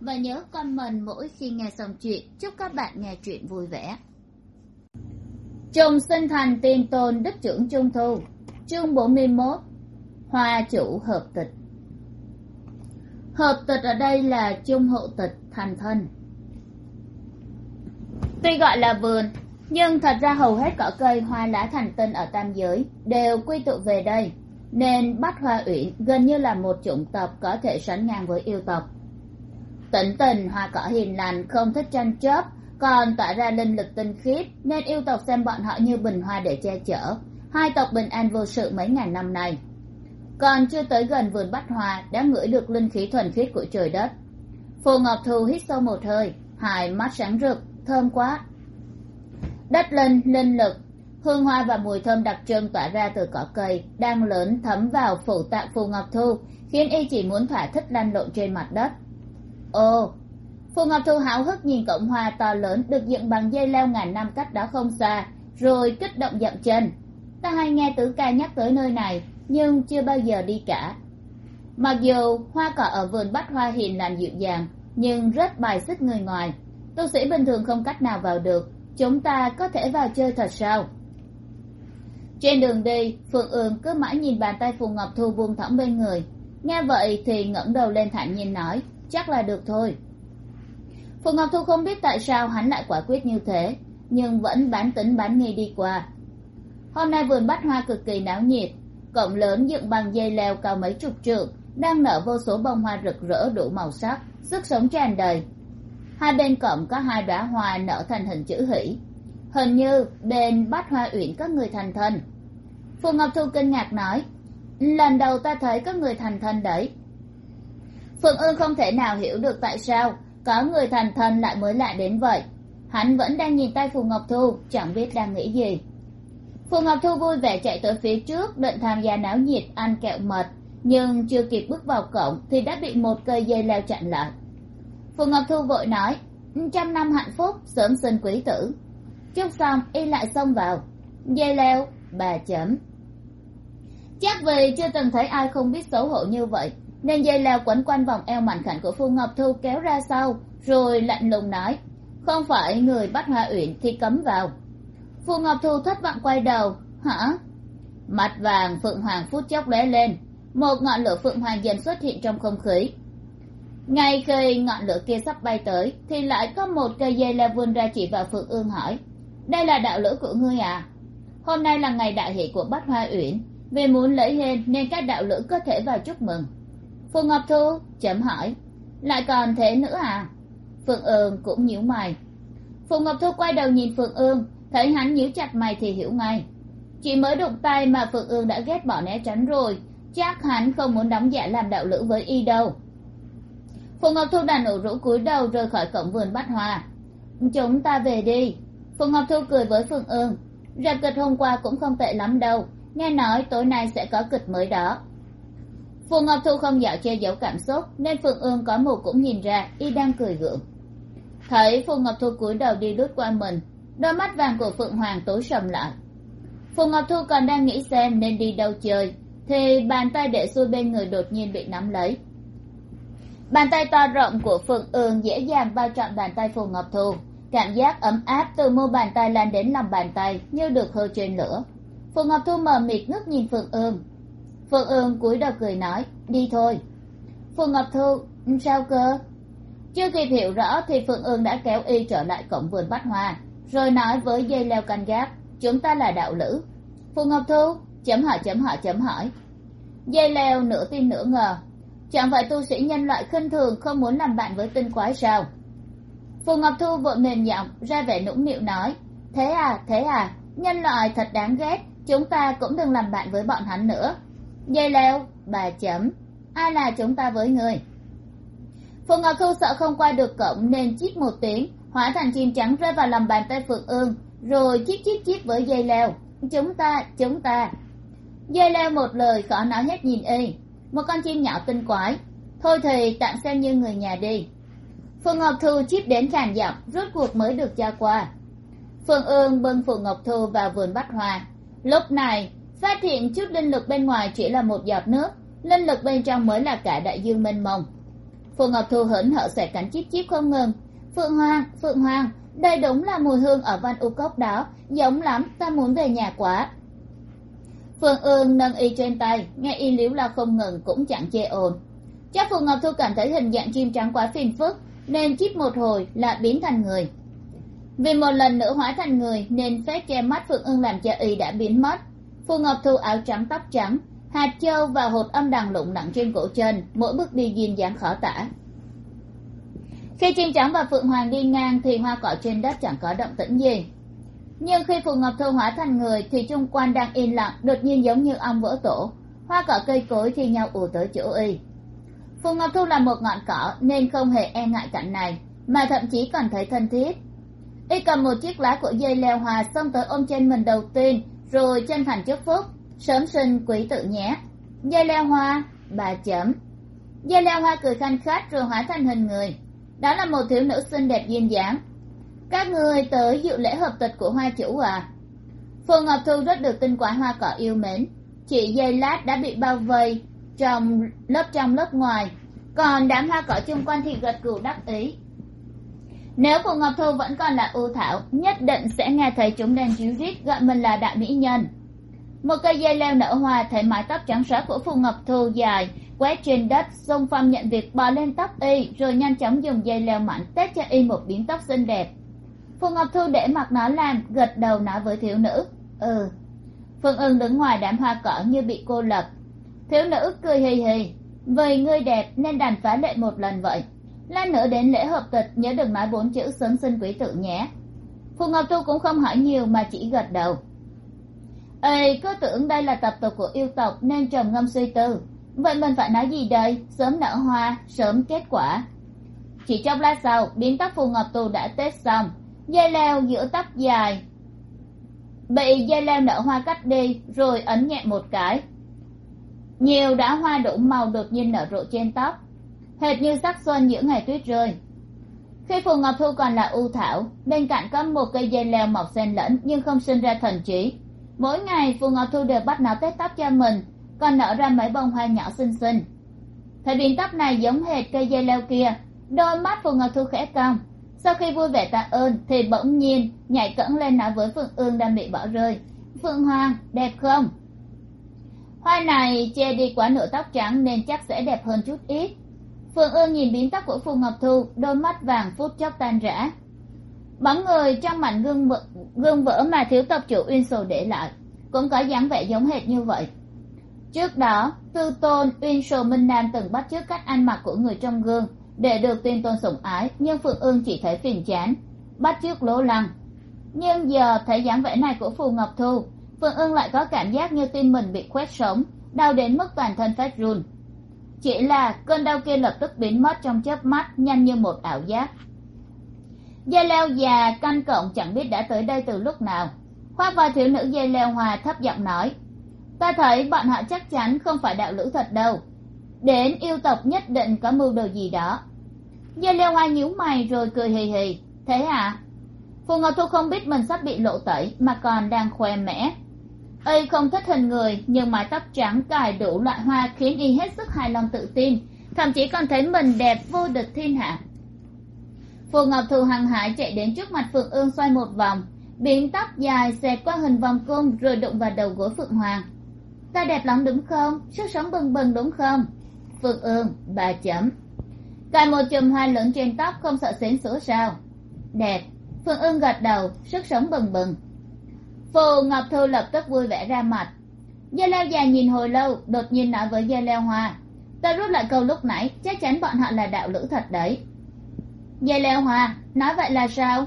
và nhớ comment mỗi khi nghe xong chuyện. Chúc các bạn nghe chuyện vui vẻ. Trùng sinh thành tiên tôn đức trưởng trung thu. Chương bốn mươi mốt. Hoa chủ hợp tịch. Hợp tịch ở đây là trung hộ tịch thành thân. Tuy gọi là vườn, nhưng thật ra hầu hết cỏ cây, hoa lá thành tinh ở tam giới đều quy tụ về đây. Nên bách hoa uyển gần như là một chủng tộc có thể sánh ngang với yêu tộc tĩnh tình, hoa cỏ hiền lành, không thích tranh chấp, còn tỏa ra linh lực tinh khiết, nên yêu tộc xem bọn họ như bình hoa để che chở. Hai tộc bình an vô sự mấy ngàn năm nay. Còn chưa tới gần vườn bách hoa, đã ngửi được linh khí thuần khiết của trời đất. Phù ngọc thù hít sâu một hơi, hai mắt sáng rực, thơm quá. Đất linh linh lực, hương hoa và mùi thơm đặc trưng tỏa ra từ cỏ cây, đang lớn thấm vào phủ tạng phù ngọc thu khiến y chỉ muốn thỏa thích lăn lộn trên mặt đất ồ phù ngọc thu háo hức nhìn cổng hoa to lớn được dựng bằng dây leo ngàn năm cách đó không xa, rồi kích động dậm chân. Ta hay nghe tứ ca nhắc tới nơi này, nhưng chưa bao giờ đi cả. Mặc dù hoa cỏ ở vườn bách hoa hiền lành dịu dàng, nhưng rất bài xích người ngoài. Tu sĩ bình thường không cách nào vào được, chúng ta có thể vào chơi thật sao? Trên đường đi, phượng ương cứ mãi nhìn bàn tay phù ngọc thu buông thõng bên người. Nghe vậy thì ngẩng đầu lên thản nhiên nói chắc là được thôi. Phù ngọc thu không biết tại sao hắn lại quả quyết như thế, nhưng vẫn bán tính bán nghi đi qua. Hôm nay vườn bách hoa cực kỳ náo nhiệt, cổng lớn dựng bằng dây leo cao mấy chục trượng, đang nở vô số bông hoa rực rỡ đủ màu sắc, sức sống tràn đầy. Hai bên cổng có hai đóa hoa nở thành hình chữ hỷ. Hình như bên bách hoa uyển có người thành thân. Phù ngọc thu kinh ngạc nói, lần đầu ta thấy có người thành thân đấy phượng ương không thể nào hiểu được tại sao có người thành thân lại mới lại đến vậy. Hắn vẫn đang nhìn tay phù ngọc thu, chẳng biết đang nghĩ gì. Phù ngọc thu vui vẻ chạy tới phía trước, định tham gia náo nhiệt, ăn kẹo mật nhưng chưa kịp bước vào cổng thì đã bị một cây dây leo chặn lại. Phù ngọc thu vội nói, trăm năm hạnh phúc, sớm sinh quý tử. Chúc xong, y lại xông vào. Dây leo, bà chấm. Chắc vì chưa từng thấy ai không biết xấu hổ như vậy nên dây leo quấn quanh vòng eo mảnh khảnh của phù ngọc thu kéo ra sau, rồi lạnh lùng nói, không phải người bắt hoa uyển thì cấm vào. Phù ngọc thu thất vọng quay đầu, hả? Mặt vàng phượng hoàng phút chốc lóe lên, một ngọn lửa phượng hoàng dần xuất hiện trong không khí. Ngay khi ngọn lửa kia sắp bay tới, thì lại có một cây dây leo vươn ra chỉ vào phượng ương hỏi, đây là đạo lữ của ngươi à? Hôm nay là ngày đại hỷ của Bát hoa uyển, vì muốn lấy hên nên các đạo lữ có thể vào chúc mừng phù ngọc thu chấm hỏi, lại còn thế nữa à? Phượng ương cũng nhíu mày. Phù ngọc thu quay đầu nhìn phượng ương, thấy hắn nhíu chặt mày thì hiểu ngay. Chỉ mới đụng tay mà phượng ương đã ghét bỏ né tránh rồi, chắc hắn không muốn đóng giả làm đạo lữ với y đâu. Phù ngọc thu đàn ủ rũ cúi đầu rời khỏi cổng vườn bắt hoa. Chúng ta về đi. Phù ngọc thu cười với phượng ương. Rạp kịch hôm qua cũng không tệ lắm đâu, nghe nói tối nay sẽ có kịch mới đó phù ngọc thu không dạo che giấu cảm xúc, nên phượng ương có mù cũng nhìn ra, y đang cười gượng. Thấy phù ngọc thu cúi đầu đi lướt qua mình, đôi mắt vàng của phượng hoàng tối sầm lại. Phù ngọc thu còn đang nghĩ xem nên đi đâu chơi, thì bàn tay để xuôi bên người đột nhiên bị nắm lấy. Bàn tay to rộng của phượng ương dễ dàng bao trọn bàn tay phù ngọc thu. Cảm giác ấm áp từ mu bàn tay lan đến lòng bàn tay như được hơi trên lửa. Phù ngọc thu mờ mịt ngước nhìn phượng ương phượng ương cúi đầu cười nói, đi thôi. Phượng ngọc thu, sao cơ? Chưa kịp hiểu rõ thì phượng ương đã kéo y trở lại cổng vườn bát hoa, rồi nói với dây leo canh gác, chúng ta là đạo lữ. Phượng ngọc thu, chấm hỏi chấm hỏi chấm hỏi. Dây leo nửa tin nửa ngờ, chẳng phải tu sĩ nhân loại khinh thường không muốn làm bạn với tinh quái sao? Phù ngọc thu vội mềm giọng, ra vẻ nũng nịu nói, thế à thế à nhân loại thật đáng ghét, chúng ta cũng đừng làm bạn với bọn hắn nữa dây leo bà chấm ai là chúng ta với người phù ngọc thu sợ không qua được cổng nên chít một tiếng, hóa thành chim trắng rơi vào lòng bàn tay phượng ương, rồi chít chít chít với dây leo chúng ta chúng ta. Dây leo một lời khó nói hết nhìn y. Một con chim nhỏ tinh quái. Thôi thì tạm xem như người nhà đi. Phượng ngọc thu chip đến khàn giọng, rốt cuộc mới được cho qua. Phương ương bưng phượng ngọc thu vào vườn bắt hoa. Lúc này phát hiện chút linh lực bên ngoài chỉ là một giọt nước, linh lực bên trong mới là cả đại dương mênh mông. Phượng ngọc thu hớn hở xẻ cánh chip chip không ngừng. Phượng hoàng phượng hoàng, đây đúng là mùi hương ở văn u cốc đó, giống lắm, ta muốn về nhà quá. Phương ương nâng y trên tay, nghe y liếu la không ngừng cũng chẳng chê ồn. Chắc phượng ngọc thu cảm thấy hình dạng chim trắng quá phiền phức, nên chip một hồi là biến thành người. Vì một lần nữa hóa thành người, nên phép che mắt phượng ương làm cho y đã biến mất phù ngọc thu áo trắng tóc trắng, hạt châu và hột âm đằng lụng nặng trên cổ chân, mỗi bước đi duyên dáng khó tả. Khi chim trắng và phượng hoàng đi ngang thì hoa cỏ trên đất chẳng có động tĩnh gì. Nhưng khi phù ngọc thu hóa thành người thì chung Quan đang yên lặng, đột nhiên giống như ong vỡ tổ. Hoa cỏ cây cối thi nhau ù tới chỗ y. Phù ngọc thu là một ngọn cỏ nên không hề e ngại cảnh này, mà thậm chí còn thấy thân thiết. Y cầm một chiếc lá của dây leo hòa xông tới ôm trên mình đầu tiên rồi chân thành chúc phúc, sớm sinh quý tự nhé. Dây leo hoa, bà chấm. Dây leo hoa cười khanh khách rồi hóa thành hình người. Đó là một thiếu nữ xinh đẹp duyên dáng. Các người tới dự lễ hợp tịch của hoa chủ à. Phù ngọc thu rất được tinh quả hoa cỏ yêu mến. Chị dây lát đã bị bao vây trong, lớp trong lớp ngoài. Còn đám hoa cỏ chung quanh thì gật gù đắc ý nếu phù ngọc thu vẫn còn là ưu thảo, nhất định sẽ nghe thấy chúng đang ríu rít gọi mình là đại mỹ nhân. Một cây dây leo nở hoa, thấy mái tóc trắng xóa của phù ngọc thu dài, quét trên đất, xung phong nhận việc bò lên tóc y, rồi nhanh chóng dùng dây leo mạnh tết cho y một biến tóc xinh đẹp. Phù ngọc thu để mặc nó làm, gật đầu nói với thiếu nữ ừ. Phương ưng đứng ngoài đám hoa cỏ như bị cô lập. Thiếu nữ cười hì hì, vì ngươi đẹp nên đành phá lệ một lần vậy lát nữa đến lễ hợp tịch, nhớ đừng nói bốn chữ sớm sinh quý tự nhé. Phù ngọc thu cũng không hỏi nhiều mà chỉ gật đầu. Ê, cứ tưởng đây là tập tục của yêu tộc nên trầm ngâm suy tư. Vậy mình phải nói gì đây? Sớm nở hoa, sớm kết quả. Chỉ trong lát sau, biến tóc phù ngọc tu đã tết xong. Dây leo giữa tóc dài. Bị dây leo nở hoa cắt đi, rồi ấn nhẹ một cái. Nhiều đã hoa đủ màu đột nhiên nở rộ trên tóc hệt như sắc xuân những ngày tuyết rơi. Khi phù ngọc thu còn là u thảo, bên cạnh có một cây dây leo mọc xen lẫn nhưng không sinh ra thần trí, mỗi ngày phù ngọc thu đều bắt nó tết tóc cho mình, còn nở ra mấy bông hoa nhỏ xinh xinh. Thời viên tóc này giống hệt cây dây leo kia, đôi mắt phù ngọc thu khẽ cong. Sau khi vui vẻ tạ ơn, thì bỗng nhiên nhảy cẫng lên nói với phượng ương đang bị bỏ rơi. Phượng hoàng, đẹp không? Hoa này che đi quá nửa tóc trắng nên chắc sẽ đẹp hơn chút ít phượng ương nhìn biến tóc của phù ngọc thu đôi mắt vàng phút chốc tan rã. Bóng người trong mảnh gương vỡ, gương vỡ mà thiếu tập chủ uyên sồ để lại cũng có dáng vẻ giống hệt như vậy. Trước đó tư tôn uyên sồ minh nam từng bắt chước cách ăn mặc của người trong gương để được tuyên tôn sủng ái nhưng phượng ương chỉ thấy phiền chán bắt chước lố lăng. Nhưng giờ thấy dáng vẻ này của phù ngọc thu phượng ương lại có cảm giác như tim mình bị khoét sống đau đến mức toàn thân phát run chỉ là cơn đau kia lập tức biến mất trong chớp mắt, nhanh như một ảo giác. Dây leo già canh cổng chẳng biết đã tới đây từ lúc nào. Khoác vào thiếu nữ dây leo hòa thấp giọng nói, ta thấy bọn họ chắc chắn không phải đạo lữ thật đâu. Đến yêu tộc nhất định có mưu đồ gì đó. Dây leo hoa nhíu mày rồi cười hì hì, thế à phù ngọc thu không biết mình sắp bị lộ tẩy mà còn đang khoe mẽ y không thích hình người, nhưng mái tóc trắng cài đủ loại hoa khiến y hết sức hài lòng tự tin. Thậm chí còn thấy mình đẹp vô địch thiên hạ. Phù ngọc thù hằng hải chạy đến trước mặt phượng ương xoay một vòng. Biến tóc dài xẹt qua hình vòng cung rồi đụng vào đầu gối phượng hoàng. Ta đẹp lắm đúng không? Sức sống bừng bừng đúng không? Phượng ương bà chấm. Cài một chùm hoa lớn trên tóc không sợ xến sữa sao? Đẹp. Phượng ương gật đầu, sức sống bừng bừng phù ngọc thu lập tức vui vẻ ra mặt. Gia leo già nhìn hồi lâu, đột nhiên nói với Gia leo hoa, ta rút lại câu lúc nãy, chắc chắn bọn họ là đạo lữ thật đấy. Gia leo hoa, nói vậy là sao?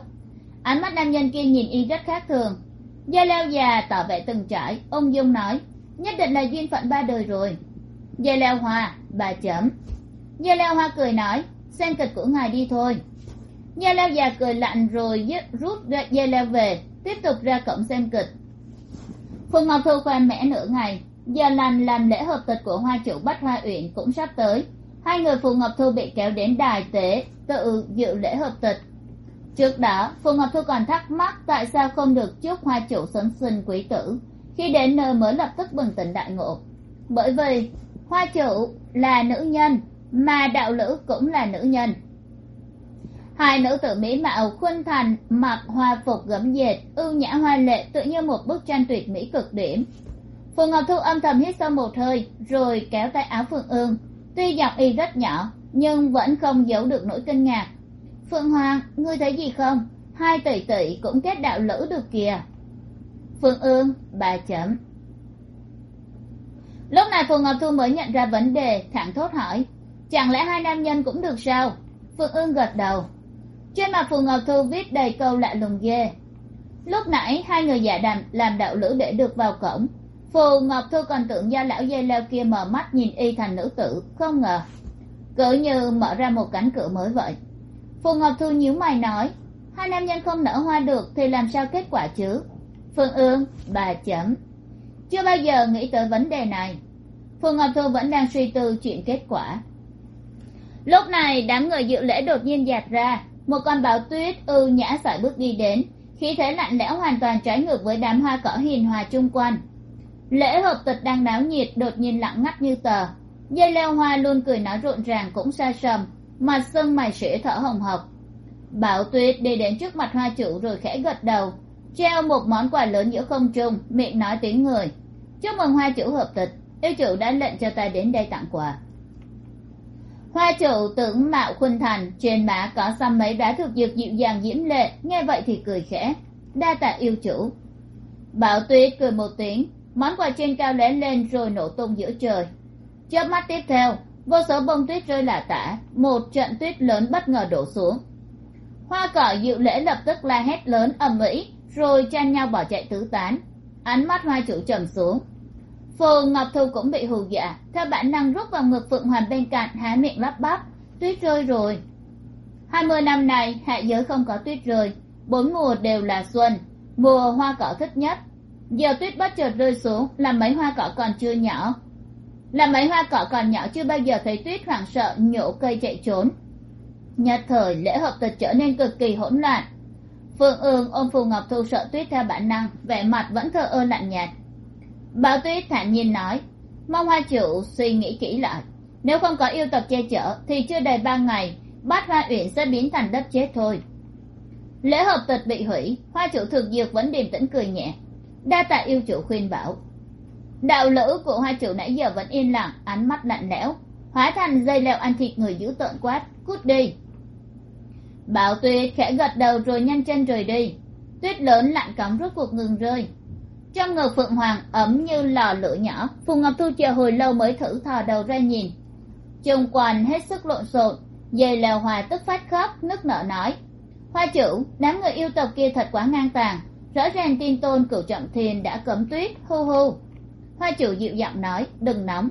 Ánh mắt nam nhân kia nhìn y rất khác thường. Gia leo già tỏ vẻ từng trải ông dung nói, nhất định là duyên phận ba đời rồi. Gia leo hoa, bà chấm. Gia leo hoa cười nói, xem kịch của ngài đi thôi. Gia leo già cười lạnh rồi rút dây leo về tiếp tục ra cổng xem kịch. Phù ngọc thu khoe mẽ nửa ngày. Giờ lành làm lễ hợp tịch của hoa chủ bách hoa uyển cũng sắp tới. Hai người phù ngọc thu bị kéo đến đài tế tự dự lễ hợp tịch. Trước đó phù ngọc thu còn thắc mắc tại sao không được chúc hoa chủ sớm sinh quý tử, khi đến nơi mới lập tức bừng tỉnh đại ngộ. Bởi vì hoa chủ là nữ nhân, mà đạo lữ cũng là nữ nhân hai nữ tử mỹ mạo khuynh thành, mặc hoa phục gấm dệt, ưu nhã hoa lệ tự như một bức tranh tuyệt mỹ cực điểm. Phù ngọc thu âm thầm hít sâu một hơi, rồi kéo tay áo phượng ương. Tuy giọng y rất nhỏ, nhưng vẫn không giấu được nỗi kinh ngạc. Phượng hoàng, ngươi thấy gì không? Hai tỷ tỷ cũng kết đạo lữ được kìa. Phượng ương, bà chấm. Lúc này phù ngọc thu mới nhận ra vấn đề, thẳng thốt hỏi. Chẳng lẽ hai nam nhân cũng được sao? Phượng ương gật đầu trên mặt phù ngọc thu viết đầy câu lạ lùng ghê. Lúc nãy, hai người giả đàm làm đạo lữ để được vào cổng. Phù ngọc thu còn tưởng do lão dây leo kia mở mắt nhìn y thành nữ tử, không ngờ. Cứ như mở ra một cánh cửa mới vậy. Phù ngọc thu nhíu mày nói, hai nam nhân không nở hoa được thì làm sao kết quả chứ? Phương ương, bà chấm. Chưa bao giờ nghĩ tới vấn đề này. Phù ngọc thu vẫn đang suy tư chuyện kết quả. Lúc này, đám người dự lễ đột nhiên dạt ra một con bão tuyết ưu nhã sải bước đi đến. Khí thế lạnh lẽo hoàn toàn trái ngược với đám hoa cỏ hiền hòa chung quanh. Lễ hợp tịch đang náo nhiệt đột nhiên lặng ngắt như tờ. Dây leo hoa luôn cười nói rộn ràng cũng xa sầm mặt sưng mày sỉa thở hồng hộc. Bảo tuyết đi đến trước mặt hoa chủ rồi khẽ gật đầu, treo một món quà lớn giữa không trung, miệng nói tiếng người. Chúc mừng hoa chủ hợp tịch, yêu chủ đã lệnh cho ta đến đây tặng quà hoa chủ tưởng mạo khuynh thành, trên má có xăm mấy đá thực dược dịu dàng diễm lệ, nghe vậy thì cười khẽ. Đa tạ yêu chủ. Bảo tuyết cười một tiếng, món quà trên cao lóe lên rồi nổ tung giữa trời. Chớp mắt tiếp theo, vô số bông tuyết rơi lả tả, một trận tuyết lớn bất ngờ đổ xuống. Hoa cỏ dịu lễ lập tức la hét lớn ầm ĩ, rồi chen nhau bỏ chạy tứ tán. Ánh mắt hoa chủ trầm xuống phù ngọc thu cũng bị hù dọa. Theo bản năng rút vào ngực phượng hoàng bên cạnh, há miệng lắp bắp, tuyết rơi rồi. Hai mươi năm này hạ giới không có tuyết rơi, bốn mùa đều là xuân, mùa hoa cỏ thích nhất. Giờ tuyết bất chợt rơi xuống, làm mấy hoa cỏ còn chưa nhỏ. Làm mấy hoa cỏ còn nhỏ chưa bao giờ thấy tuyết hoảng sợ, nhổ cây chạy trốn. Nhất thời, lễ hợp tịch trở nên cực kỳ hỗn loạn. Phương ương ôm phù ngọc thu sợ tuyết theo bản năng, vẻ mặt vẫn thờ ơ lạnh nhạt bảo tuyết thản nhiên nói, mong hoa chủ suy nghĩ kỹ lại. Nếu không có yêu tộc che chở, thì chưa đầy ba ngày, bát hoa uyển sẽ biến thành đất chết thôi. Lễ hợp tịch bị hủy, hoa chủ thực dược vẫn điềm tĩnh cười nhẹ. Đa tạ yêu chủ khuyên bảo. Đạo lữ của hoa chủ nãy giờ vẫn yên lặng, ánh mắt lạnh lẽo, hóa thành dây leo ăn thịt người dữ tợn quát, cút đi. Bảo tuyết khẽ gật đầu rồi nhanh chân rời đi. Tuyết lớn lạnh cống rốt cuộc ngừng rơi trong ngực phượng hoàng ấm như lò lửa nhỏ, phù ngọc thu chờ hồi lâu mới thử thò đầu ra nhìn. Chung quanh hết sức lộn xộn dây Lèo hòa tức phát khóc, nức nở nói. Hoa chủ đám người yêu tộc kia thật quá ngang tàn rõ ràng tin tôn cửu trọng thiền đã cấm tuyết hu hu hoa chủ dịu giọng nói, đừng nóng.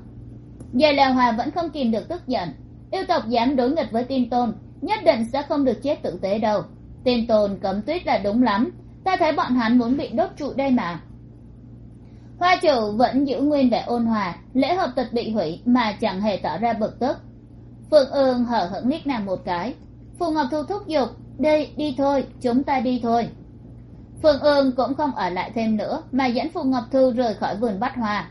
Dây Lèo hòa vẫn không kìm được tức giận, yêu tộc dám đối nghịch với tin tôn, nhất định sẽ không được chết tử tế đâu. Tin tôn cấm tuyết là đúng lắm, ta thấy bọn hắn muốn bị đốt trụ đây mà hoa chủ vẫn giữ nguyên vẻ ôn hòa, lễ hợp tịch bị hủy mà chẳng hề tỏ ra bực tức. Phượng ương hở hững liếc nàng một cái. Phù ngọc thu thúc giục, đi đi thôi, chúng ta đi thôi. Phượng ương cũng không ở lại thêm nữa mà dẫn phù ngọc thu rời khỏi vườn bắt hoa.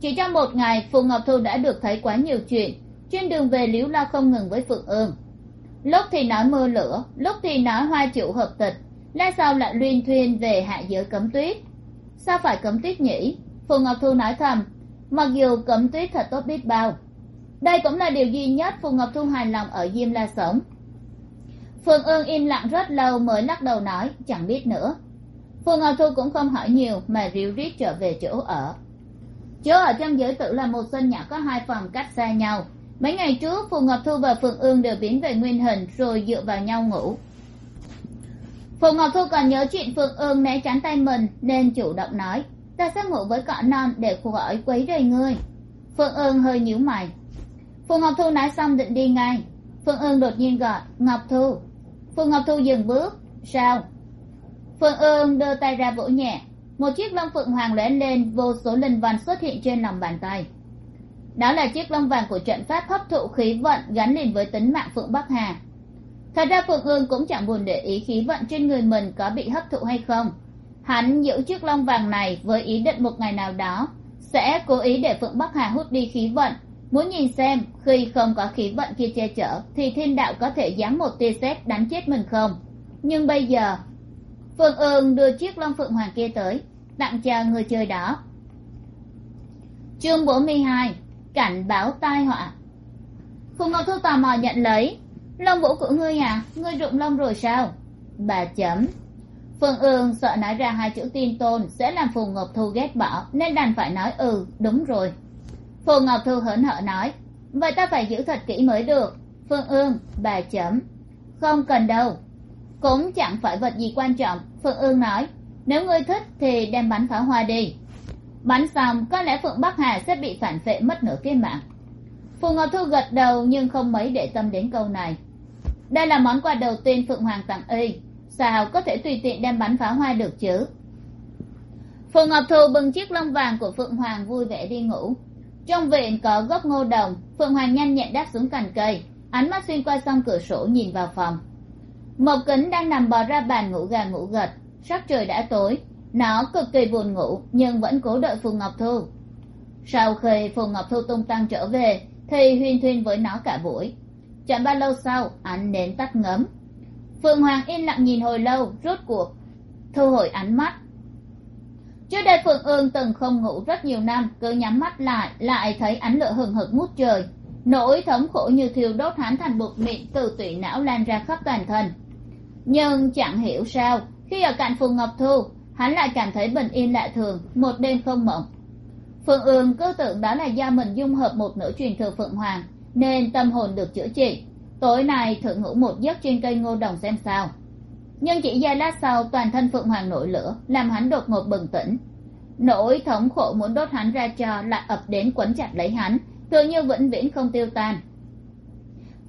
Chỉ trong một ngày, phù ngọc thu đã được thấy quá nhiều chuyện. Trên đường về liếu lo không ngừng với phượng ương. Lúc thì nói mưa lửa, lúc thì nói hoa chủ hợp tịch lai sau lại luyên thuyên về hạ giới cấm tuyết sao phải cấm tuyết nhỉ? Phù ngọc thu nói thầm. Mặc dù cấm tuyết thật tốt biết bao. Đây cũng là điều duy nhất phù ngọc thu hài lòng ở diêm la sống phượng ương im lặng rất lâu mới lắc đầu nói, chẳng biết nữa. Phù ngọc thu cũng không hỏi nhiều, mà ríu rít trở về chỗ ở. Chỗ ở trong giới tử là một sân nhỏ có hai phòng cách xa nhau. Mấy ngày trước, phù ngọc thu và phượng ương đều biến về nguyên hình, rồi dựa vào nhau ngủ phù ngọc thu còn nhớ chuyện phượng ương né tránh tay mình, nên chủ động nói, ta sẽ ngủ với cọ non để khỏi quấy rầy ngươi. Phượng ương hơi nhíu mày. Phù ngọc thu nói xong định đi ngay. Phượng ương đột nhiên gọi, ngọc thu. Phù ngọc thu dừng bước, sao? Phượng ương đưa tay ra vỗ nhẹ. Một chiếc lông phượng hoàng lóe lên, vô số linh văn xuất hiện trên lòng bàn tay. Đó là chiếc lông vàng của trận pháp hấp thụ khí vận gắn liền với tính mạng phượng bắc hà thật ra phượng hương cũng chẳng buồn để ý khí vận trên người mình có bị hấp thụ hay không. Hắn giữ chiếc long vàng này với ý định một ngày nào đó sẽ cố ý để phượng bắc hà hút đi khí vận. Muốn nhìn xem khi không có khí vận kia che chở thì thiên đạo có thể giáng một tia sét đánh chết mình không. Nhưng bây giờ, phượng ương đưa chiếc long phượng hoàng kia tới, tặng cho người chơi đó. Chương bốn mươi hai, cảnh báo tai họa. Phùng ngọc thu tò mò nhận lấy lông vũ của ngươi à? Ngươi rụng lông rồi sao? Bà chấm. Phương ương sợ nói ra hai chữ tin tôn sẽ làm phù ngọc thu ghét bỏ, nên đành phải nói ừ đúng rồi. Phù ngọc thu hớn hở nói, vậy ta phải giữ thật kỹ mới được. Phương ương, bà chấm. Không cần đâu. Cũng chẳng phải vật gì quan trọng, phương ương nói, nếu ngươi thích thì đem bắn pháo hoa đi. Bắn xong, có lẽ phượng bắc hà sẽ bị phản vệ mất nửa cái mạng. Phù ngọc thu gật đầu nhưng không mấy để tâm đến câu này đây là món quà đầu tiên phượng hoàng tặng y. Sao có thể tùy tiện đem bắn pháo hoa được chứ? Phù ngọc thu bưng chiếc lông vàng của phượng hoàng vui vẻ đi ngủ. Trong viện có gốc ngô đồng. Phượng hoàng nhanh nhẹn đáp xuống cành cây. Ánh mắt xuyên qua song cửa sổ nhìn vào phòng. Mộc kính đang nằm bò ra bàn ngủ gà ngủ gật. Sắc trời đã tối. Nó cực kỳ buồn ngủ, nhưng vẫn cố đợi phù ngọc thu sau khi phù ngọc thu tung tăng trở về, thì huyên thuyên với nó cả buổi chẳng bao lâu sau, ánh nến tắt ngấm. Phượng hoàng yên lặng nhìn hồi lâu, rốt cuộc, thu hồi ánh mắt. Trước đây phượng ương từng không ngủ rất nhiều năm, cứ nhắm mắt lại lại thấy ánh lửa hừng hực ngút trời. Nỗi thống khổ như thiêu đốt hắn thành bột mịn từ tủy não lan ra khắp toàn thân. Nhưng chẳng hiểu sao, khi ở cạnh phùng ngọc thu, hắn lại cảm thấy bình yên lạ thường, một đêm không mộng. Phượng ương cứ tưởng đó là do mình dung hợp một nửa truyền thừa phượng hoàng nên tâm hồn được chữa trị. Tối nay thử ngủ một giấc trên cây ngô đồng xem sao. Nhưng chỉ giây lát sau, toàn thân phượng hoàng nổi lửa, làm hắn đột ngột bừng tỉnh. Nỗi thống khổ muốn đốt hắn ra cho lại ập đến quấn chặt lấy hắn, tựa như vĩnh viễn không tiêu tan.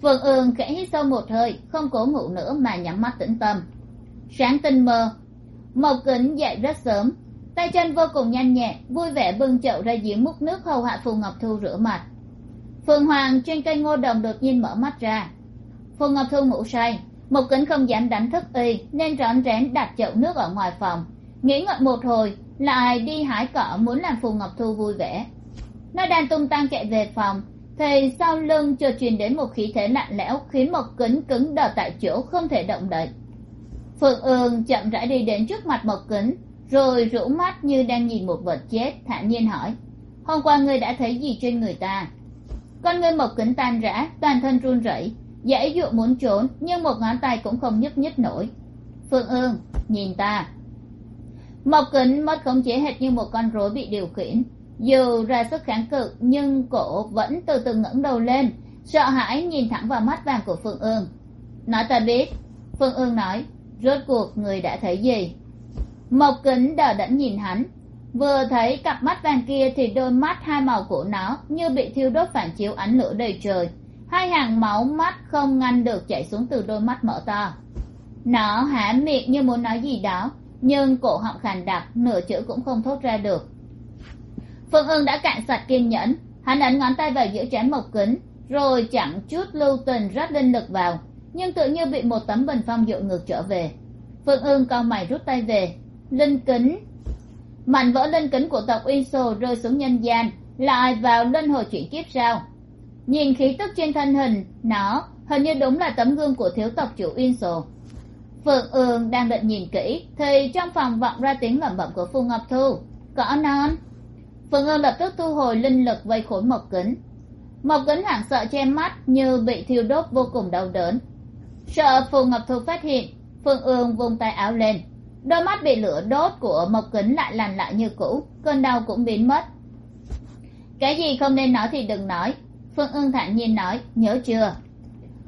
Phượng ương khẽ hít sâu một hơi, không cố ngủ nữa mà nhắm mắt tĩnh tâm. Sáng tinh mơ, mộc kính dậy rất sớm. Tay chân vô cùng nhanh nhẹ vui vẻ bưng chậu ra giếng múc nước hầu hạ phù ngọc thu rửa mặt phượng hoàng trên cây ngô đồng đột nhiên mở mắt ra. Phù ngọc thu ngủ say, một kính không dám đánh thức y, nên rón rén đặt chậu nước ở ngoài phòng. Nghĩ ngợi một hồi lại đi hái cỏ muốn làm phù ngọc thu vui vẻ. Nó đang tung tăng chạy về phòng, thì sau lưng chợt truyền đến một khí thế lạnh lẽo khiến mộc kính cứng đờ tại chỗ không thể động đậy. Phượng ương chậm rãi đi đến trước mặt mộc kính, rồi rũ mắt như đang nhìn một vật chết, thản nhiên hỏi, hôm qua ngươi đã thấy gì trên người ta? Con người mộc kính tan rã, toàn thân run rẩy. Dãy dụ muốn trốn, nhưng một ngón tay cũng không nhúc nhích nổi. Phương ương, nhìn ta. Mộc kính mất khống chế hệt như một con rối bị điều khiển. Dù ra sức kháng cự, nhưng cổ vẫn từ từ ngẩng đầu lên. Sợ hãi nhìn thẳng vào mắt vàng của phương ương. Nói ta biết. Phương ương nói, rốt cuộc người đã thấy gì? Mộc kính đờ đẫn nhìn hắn vừa thấy cặp mắt vàng kia thì đôi mắt hai màu của nó như bị thiêu đốt phản chiếu ánh lửa đầy trời. Hai hàng máu mắt không ngăn được chảy xuống từ đôi mắt mở to. Nó há miệng như muốn nói gì đó, nhưng cổ họng khàn đặc, nửa chữ cũng không thốt ra được. Phương ương đã cạn sạch kiên nhẫn, hắn ấn ngón tay vào giữa trán mộc kính, rồi chẳng chút lưu tình rót linh lực vào, nhưng tự như bị một tấm bình phong dội ngược trở về. Phương ương cau mày rút tay về, linh kính mảnh vỡ linh kính của tộc uy rơi xuống nhân gian, lại vào luân hồi chuyển kiếp sau. nhìn khí tức trên thân hình, nó hình như đúng là tấm gương của thiếu tộc chủ uyên sồ phượng ương đang định nhìn kỹ, thì trong phòng vọng ra tiếng lẩm bẩm của phù ngọc thu. Có non? Phượng ương lập tức thu hồi linh lực vây khốn mộc kính. Mộc kính hoảng sợ che mắt như bị thiêu đốt vô cùng đau đớn. Sợ phù ngọc thu phát hiện phương ương vung tay áo lên đôi mắt bị lửa đốt của mộc kính lại lành lại như cũ, cơn đau cũng biến mất. Cái gì không nên nói thì đừng nói, phương ương thản nhiên nói, nhớ chưa?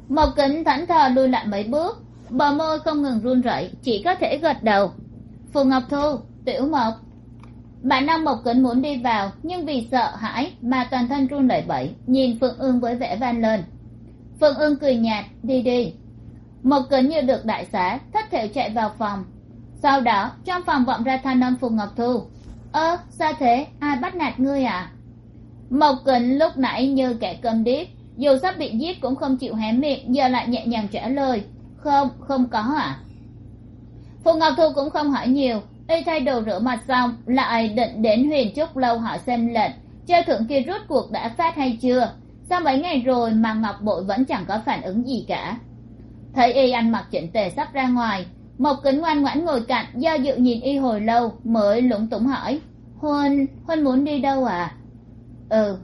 Mộc kính thẫn thờ lui lại mấy bước, bờ môi không ngừng run rẩy, chỉ có thể gật đầu. Phù ngọc thu, tiểu mộc. Bạn nam mộc kính muốn đi vào, nhưng vì sợ hãi mà toàn thân run lẩy bẩy, nhìn Phương ương với vẻ van lên. Phương ương cười nhạt, đi đi. Mộc kính như được đại xá, thất thểu chạy vào phòng sau đó, trong phòng vọng ra thanh âm phù ngọc thu. Ơ, sao thế? Ai bắt nạt ngươi à? Mộc kình lúc nãy như kẻ câm điếc, dù sắp bị giết cũng không chịu hé miệng, giờ lại nhẹ nhàng trả lời. Không không có à phù ngọc thu cũng không hỏi nhiều. Y thay đồ rửa mặt xong, lại định đến huyền trúc lâu hỏi xem lệnh. Chơi thượng kia rút cuộc đã phát hay chưa? Sau mấy ngày rồi mà ngọc bội vẫn chẳng có phản ứng gì cả. Thấy y ăn mặc chỉnh tề sắp ra ngoài mộc kính ngoan ngoãn ngồi cạnh, do dự nhìn y hồi lâu, mới lúng túng hỏi. Huân huân muốn đi đâu à? Ừ.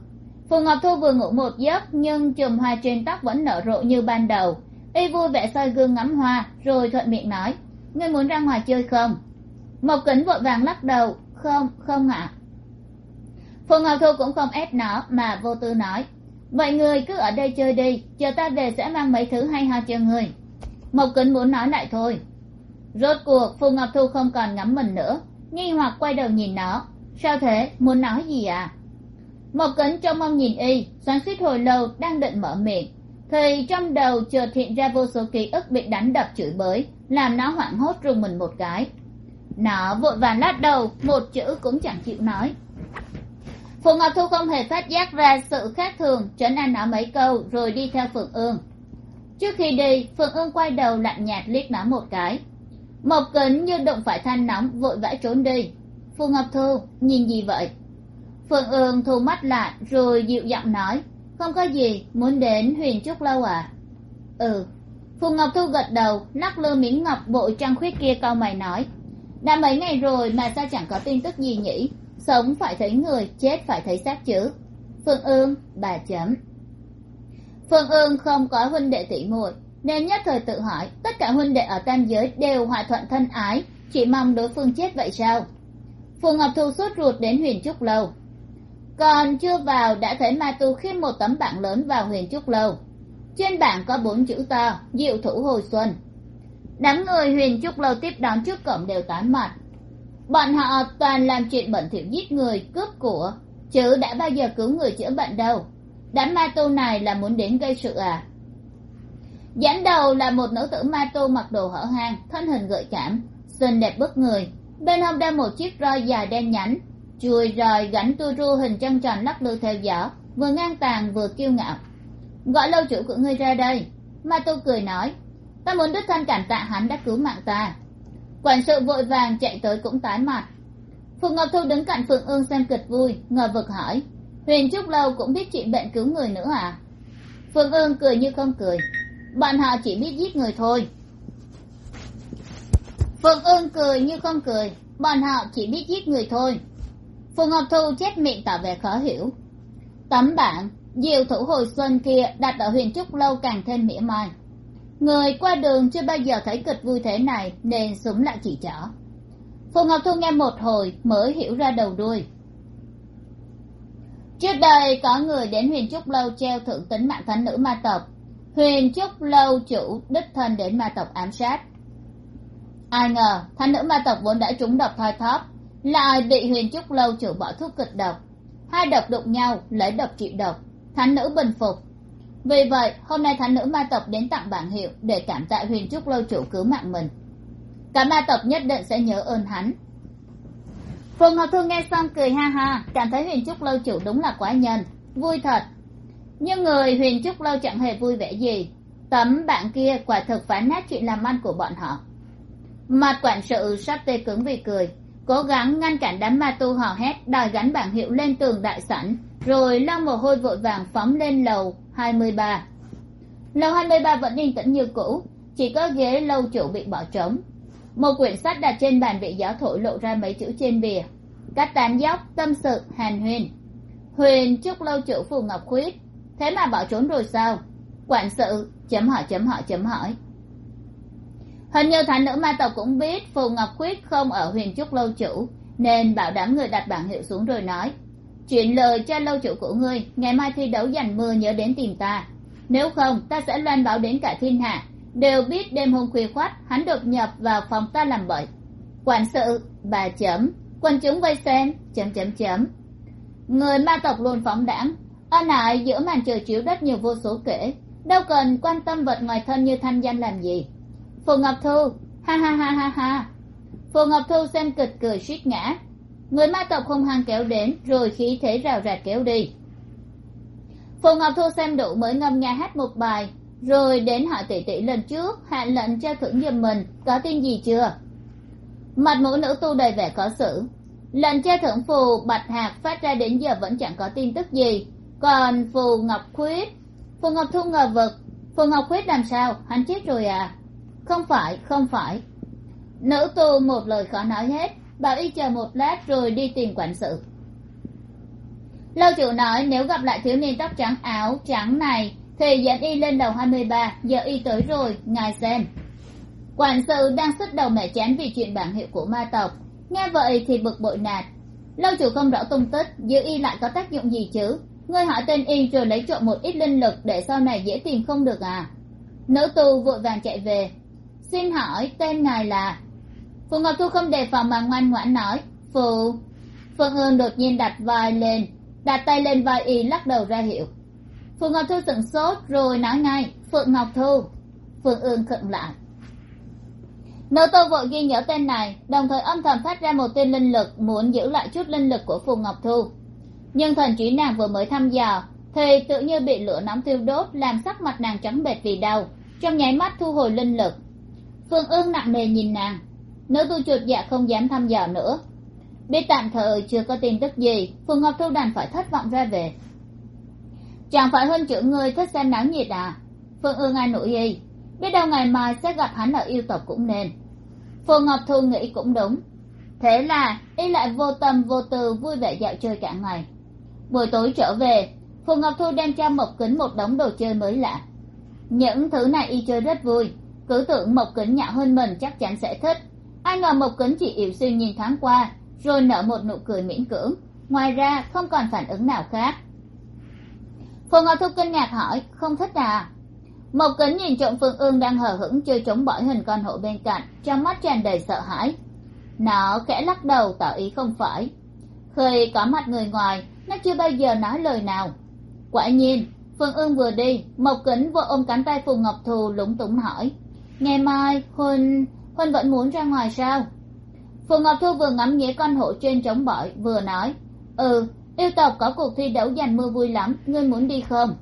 Phù ngọc thu vừa ngủ một giấc, nhưng chùm hoa trên tóc vẫn nở rộ như ban đầu. Y vui vẻ soi gương ngắm hoa, rồi thuận miệng nói. Ngươi muốn ra ngoài chơi không? Mộc kính vội vàng lắc đầu. Không không ạ. Phù ngọc thu cũng không ép nó, mà vô tư nói. Vậy người cứ ở đây chơi đi, chờ ta về sẽ mang mấy thứ hay ho cho người mộc kính muốn nói lại thôi rốt cuộc phù ngọc thu không còn ngắm mình nữa. Nghi hoặc quay đầu nhìn nó. Sao thế? Muốn nói gì à Một kính trong mong nhìn y, xoắn suýt hồi lâu, đang định mở miệng. Thì trong đầu chợt hiện ra vô số ký ức bị đánh đập chửi bới, làm nó hoảng hốt rùng mình một cái. Nó vội vàng lát đầu, một chữ cũng chẳng chịu nói. Phù ngọc thu không hề phát giác ra sự khác thường, trấn an nó mấy câu, rồi đi theo phượng ương. Trước khi đi, phượng ương quay đầu lạnh nhạt liếc nó một cái mộc kính như động phải than nóng, vội vã trốn đi. Phù ngọc thu, nhìn gì vậy? Phượng ương thu mắt lại, rồi dịu giọng nói, không có gì, muốn đến huyền trúc lâu à? Ừ. Phù ngọc thu gật đầu lắc lư miếng ngọc bội trăng khuyết kia cau mày nói, đã mấy ngày rồi mà sao chẳng có tin tức gì nhỉ? Sống phải thấy người, chết phải thấy xác chứ. Phương ương, bà chấm. Phương ương không có huynh đệ tỷ muội nên nhất thời tự hỏi, tất cả huynh đệ ở tam giới đều hòa thuận thân ái, chỉ mong đối phương chết vậy sao? Phù ngọc thu sốt ruột đến huyền trúc lâu. Còn chưa vào đã thấy ma tu khiêng một tấm bảng lớn vào huyền trúc lâu. Trên bảng có bốn chữ to, diệu thủ hồi xuân. Đám người huyền trúc lâu tiếp đón trước cổng đều tán mặt. Bọn họ toàn làm chuyện bẩn thỉu giết người, cướp của, chứ đã bao giờ cứu người chữa bệnh đâu. Đám ma tu này là muốn đến gây sự à? Dẫn đầu là một nữ tử ma tu mặc đồ hở hang, thân hình gợi cảm, xinh đẹp bức người. Bên hông đeo một chiếc roi dài đen nhánh, chùi roi gánh tu ru hình trăng tròn lắc lư theo gió, vừa ngang tàn vừa kiêu ngạo. Gọi lâu chủ của ngươi ra đây. Ma tu cười nói, ta muốn đích thân cảm tạ hắn đã cứu mạng ta. Quản sự vội vàng chạy tới cũng tái mặt. Phù ngọc thu đứng cạnh phượng ương xem kịch vui, ngờ vực hỏi, huyền trúc lâu cũng biết trị bệnh cứu người nữa à? Phượng ương cười như không cười bọn họ chỉ biết giết người thôi. Phượng ương cười như không cười. Bọn họ chỉ biết giết người thôi. Phù ngọc thu chép miệng tỏ vẻ khó hiểu. Tấm bảng diều thủ hồi xuân kia đặt ở huyền trúc lâu càng thêm mỉa mai. Người qua đường chưa bao giờ thấy kịch vui thế này, nên súng lại chỉ trỏ phù ngọc thu nghe một hồi mới hiểu ra đầu đuôi. Trước đây có người đến huyền trúc lâu treo thượng tính mạng thánh nữ ma tộc huyền trúc lâu chủ đích thân đến ma tộc ám sát. Ai ngờ, thánh nữ ma tộc vốn đã trúng độc thoi thóp, lại bị huyền trúc lâu chủ bỏ thuốc kịch độc. Hai độc đụng nhau, lấy độc trị độc, thánh nữ bình phục. Vì vậy, hôm nay thánh nữ ma tộc đến tặng bảng hiệu để cảm tạ huyền trúc lâu chủ cứu mạng mình. Cả ma tộc nhất định sẽ nhớ ơn hắn. Phùng ngọc thu nghe xong cười ha ha, cảm thấy huyền trúc lâu chủ đúng là quá nhân, vui thật nhưng người huyền trúc lâu chẳng hề vui vẻ gì. Tấm bạn kia quả thực phá nát chuyện làm ăn của bọn họ. Mặt quản sự sắp tê cứng vì cười, cố gắng ngăn cản đám ma tu hò hét, đòi gắn bảng hiệu lên tường đại sảnh, rồi lau mồ hôi vội vàng phóng lên lầu hai mươi ba. Lầu hai mươi ba vẫn yên tĩnh như cũ, chỉ có ghế lâu chủ bị bỏ trống. Một quyển sách đặt trên bàn bị gió thổi lộ ra mấy chữ trên bìa. Cách tán dốc, tâm sự, hàn Huyền. huyền chúc lâu chủ phù ngọc khuyết thế mà bỏ trốn rồi sao? Quản sự, chấm hỏi chấm hỏi chấm hỏi. Hình như thánh nữ ma tộc cũng biết phù ngọc khuyết không ở huyền trúc lâu chủ, nên bảo đảm người đặt bảng hiệu xuống rồi nói, chuyển lời cho lâu chủ của ngươi, ngày mai thi đấu giành mưa nhớ đến tìm ta. Nếu không, ta sẽ loan báo đến cả thiên hạ. Đều biết đêm hôm khuya khoắt, hắn đột nhập vào phòng ta làm bậy. Quản sự, bà chấm quần chúng vây xem. Chấm chấm chấm. Người ma tộc luôn phóng đãng ân ái giữa màn trời chiếu đất nhiều vô số kể, đâu cần quan tâm vật ngoài thân như thanh danh làm gì. Phù ngọc thu, ha ha ha ha ha. Phù ngọc thu xem kịch cười suýt ngã. Người ma tộc hung hăng kéo đến, rồi khí thế rào rạt kéo đi. Phù ngọc thu xem đủ mới ngâm nga hát một bài, rồi đến hỏi tỷ tỷ lần trước, hạ lệnh cho thưởng giùm mình, có tin gì chưa? Mặt mũi nữ tu đầy vẻ khó xử. Lần tra thưởng phù bạch hạc phát ra đến giờ vẫn chẳng có tin tức gì còn phù ngọc khuyết. Phù ngọc thu ngờ vực. Phù ngọc khuyết làm sao? Hắn chết rồi à? Không phải không phải. Nữ tu một lời khó nói hết. Bảo y chờ một lát rồi đi tìm quản sự. Lâu chủ nói, nếu gặp lại thiếu niên tóc trắng áo trắng này, thì dẫn y lên đầu hai mươi ba, giờ y tới rồi, ngài xem. Quản sự đang sức đầu mẹ chán vì chuyện bảng hiệu của ma tộc. Nghe vậy thì bực bội nạt. Lâu chủ không rõ tung tích, giữ y lại có tác dụng gì chứ? Ngươi hỏi tên y rồi lấy trộm một ít linh lực để sau này dễ tìm không được à? Nữ tu vội vàng chạy về. Xin hỏi tên ngài là? Phù ngọc thu không đề phòng mà ngoan ngoãn nói, phù. Phương ương đột nhiên đặt vai lên, đặt tay lên vai y lắc đầu ra hiệu. Phù ngọc thu sửng sốt rồi nói ngay, phượng ngọc thu. Phương ương khựng lại. Nữ tu vội ghi nhớ tên này, đồng thời âm thầm phát ra một tên linh lực muốn giữ lại chút linh lực của phù ngọc thu nhưng thần trí nàng vừa mới thăm dò, thì tự như bị lửa nóng thiêu đốt làm sắc mặt nàng trắng bệch vì đau, trong nháy mắt thu hồi linh lực. Phương ương nặng nề nhìn nàng, nữ tu chuột dạ không dám thăm dò nữa. Biết tạm thời chưa có tin tức gì phù ngọc thu đành phải thất vọng ra về. Chẳng phải hơn trưởng ngươi thích xem náo nhiệt à? Phương ương ai nổi gì? biết đâu ngày mai sẽ gặp hắn ở yêu tộc cũng nên. Phù ngọc thu nghĩ cũng đúng. Thế là, y lại vô tâm, vô tư, vui vẻ dạo chơi cả ngày buổi tối trở về, phù ngọc thu đem cho mộc kính một đống đồ chơi mới lạ. Những thứ này y chơi rất vui. Cứ tưởng mộc kính nhỏ hơn mình chắc chắn sẽ thích. Ai ngờ mộc kính chỉ ỉu suy nhìn thoáng qua, rồi nở một nụ cười miễn cưỡng. Ngoài ra, không còn phản ứng nào khác. Phù ngọc thu kinh ngạc hỏi, không thích à? Mộc kính nhìn trộm phương ương đang hờ hững chơi trống bỏi hình con hổ bên cạnh, trong mắt tràn đầy sợ hãi. Nó khẽ lắc đầu, tỏ ý không phải. Khi có mặt người ngoài nó chưa bao giờ nói lời nào. Quả nhiên, phương ương vừa đi mộc kính vừa ôm cánh tay phù ngọc thù lúng túng hỏi, ngày mai huynh huynh vẫn muốn ra ngoài sao? Phù ngọc thu vừa ngắm nghĩa con hổ trên trống bỏi, vừa nói ừ yêu tộc có cuộc thi đấu giành mưa vui lắm, ngươi muốn đi không?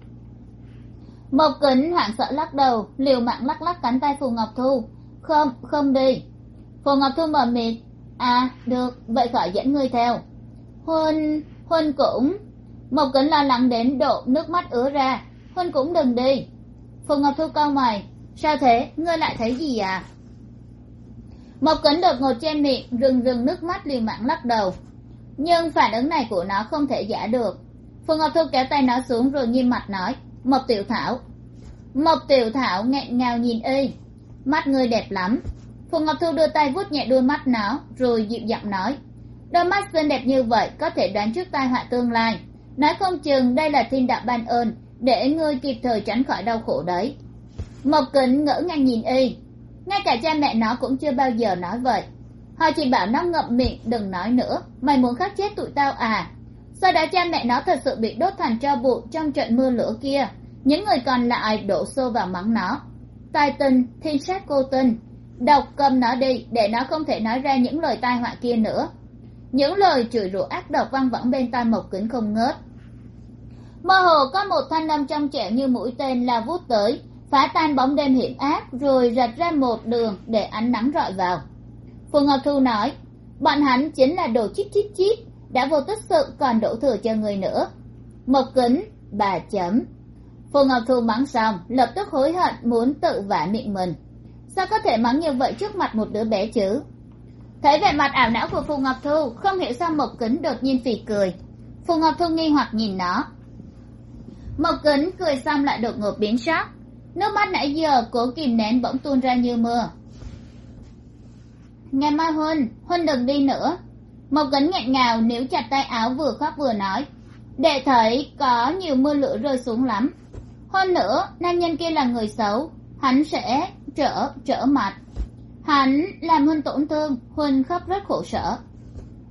Mộc kính hoảng sợ lắc đầu, liều mạng lắc lắc cánh tay phù ngọc thu không không đi. Phù ngọc thu mờ mịt à được, vậy khỏi dẫn ngươi theo. Huynh Huân cũng mộc kính lo lắng đến độ nước mắt ứa ra. Huân cũng đừng đi. Phùng ngọc thu cau mày, sao thế? Ngươi lại thấy gì à? Mộc kính đột ngột che miệng, rừng rừng nước mắt liều mạng lắc đầu. Nhưng phản ứng này của nó không thể giả được. Phùng ngọc thu kéo tay nó xuống rồi nghiêm mặt nói, mộc tiểu thảo. Mộc tiểu thảo nghẹn ngào nhìn y. Mắt ngươi đẹp lắm. Phùng ngọc thu đưa tay vuốt nhẹ đôi mắt nó, rồi dịu giọng nói đôi mắt xinh đẹp như vậy có thể đoán trước tai họa tương lai. Nói không chừng đây là thiên đạo ban ơn để ngươi kịp thời tránh khỏi đau khổ đấy. Mộc kính ngỡ ngàng nhìn y. Ngay cả cha mẹ nó cũng chưa bao giờ nói vậy. Họ chỉ bảo nó ngậm miệng, đừng nói nữa. Mày muốn khắc chết tụi tao à? Sau đó cha mẹ nó thật sự bị đốt thành tro bụi trong trận mưa lửa kia. Những người còn lại đổ xô vào mắng nó. Tài tình, thiên sát cô tinh. Độc cầm nó đi, để nó không thể nói ra những lời tai họa kia nữa những lời chửi rủa ác độc văng vẳng bên tai mộc kính không ngớt. Mơ hồ có một thanh âm trong trẻo như mũi tên la vút tới, phá tan bóng đêm hiểm ác, rồi rạch ra một đường để ánh nắng rọi vào. Phù ngọc thu nói, bọn hắn chính là đồ chít chít chít, đã vô tích sự còn đổ thừa cho người nữa. Mộc kính, bà chấm. Phù ngọc thu mắng xong, lập tức hối hận muốn tự vả miệng mình. Sao có thể mắng như vậy trước mặt một đứa bé chứ? Thấy vẻ mặt ảo não của phù ngọc thu, không hiểu sao mộc kính đột nhiên phì cười. Phù ngọc thu nghi hoặc nhìn nó. Mộc kính cười xong lại đột ngột biến sắc. Nước mắt nãy giờ cố kìm nén bỗng tuôn ra như mưa. Ngày mai huân huân đừng đi nữa. Mộc kính nghẹn ngào níu chặt tay áo vừa khóc vừa nói. Để thấy có nhiều mưa lửa rơi xuống lắm. Hơn nữa, nam nhân kia là người xấu. Hắn sẽ trở trở mặt hắn làm huynh tổn thương huynh khóc rất khổ sở.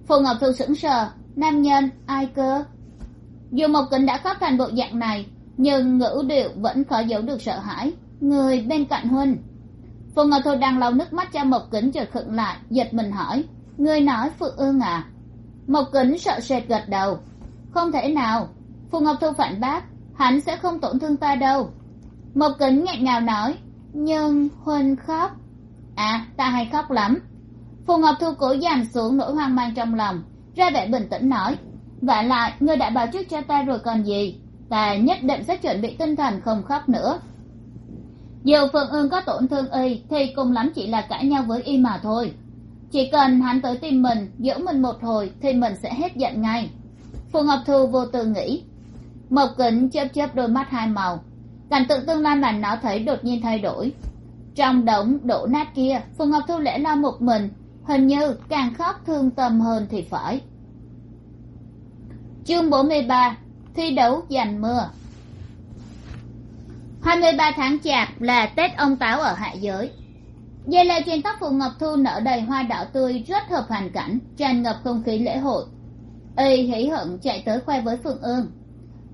Phù ngọc thu sững sờ, nam nhân, ai cơ? Dù mộc kính đã khóc thành bộ dạng này, nhưng ngữ điệu vẫn khó giấu được sợ hãi. Người bên cạnh huynh phù ngọc thu đang lau nước mắt cho mộc kính chợt khựng lại, giật mình hỏi người nói phượng ương à? Mộc kính sợ sệt gật đầu, không thể nào. Phù ngọc thu phản bác, hắn sẽ không tổn thương ta đâu. Mộc kính nghẹn ngào nói, nhưng huynh khóc à ta hay khóc lắm. Phù ngọc thu cố giảm xuống nỗi hoang mang trong lòng, ra vẻ bình tĩnh nói, vả lại, ngươi đã báo trước cho ta rồi còn gì? Ta nhất định sẽ chuẩn bị tinh thần không khóc nữa. Dù phượng ương có tổn thương y, thì cùng lắm chỉ là cãi nhau với y mà thôi. Chỉ cần hắn tới tìm mình, giữ mình một hồi, thì mình sẽ hết giận ngay. Phù ngọc thu vô tư nghĩ. Mộc kính chớp chớp đôi mắt hai màu. Cảnh tượng tương lai mà nó thấy đột nhiên thay đổi trong đống đổ nát kia, phù ngọc thu lẽ lo một mình, hình như càng khóc thương tâm hơn thì phải. Chương bốn mươi ba, thi đấu giành mưa. hai mươi ba tháng chạp là tết ông táo ở hạ giới. Dây leo trên tóc phù ngọc thu nở đầy hoa đỏ tươi rất hợp hoàn cảnh, tràn ngập không khí lễ hội. Y hỉ hận chạy tới khoe với phượng ương.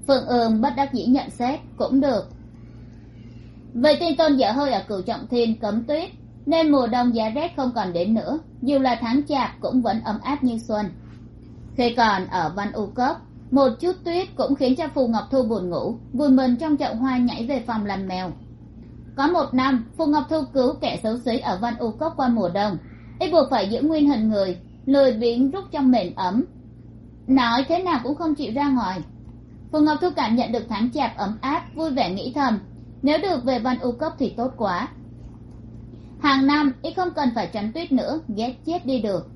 Phượng ương bất đắc dĩ nhận xét, cũng được vì tiên tôn dở hơi ở cửu trọng thiên cấm tuyết, nên mùa đông giá rét không còn đến nữa, dù là tháng chạp cũng vẫn ấm áp như xuân. Khi còn ở văn u cốc, một chút tuyết cũng khiến cho phù ngọc thu buồn ngủ, vui mình trong chậu hoa nhảy về phòng làm mèo. Có một năm, phù ngọc thu cứu kẻ xấu xí ở văn u cốc qua mùa đông. Y buộc phải giữ nguyên hình người, lười biếng rút trong mền ấm. Nói thế nào cũng không chịu ra ngoài. Phù ngọc thu cảm nhận được tháng chạp ấm áp, vui vẻ nghĩ thầm nếu được về văn u cấp thì tốt quá. Hàng năm, y không cần phải tránh tuyết nữa, ghét chết đi được.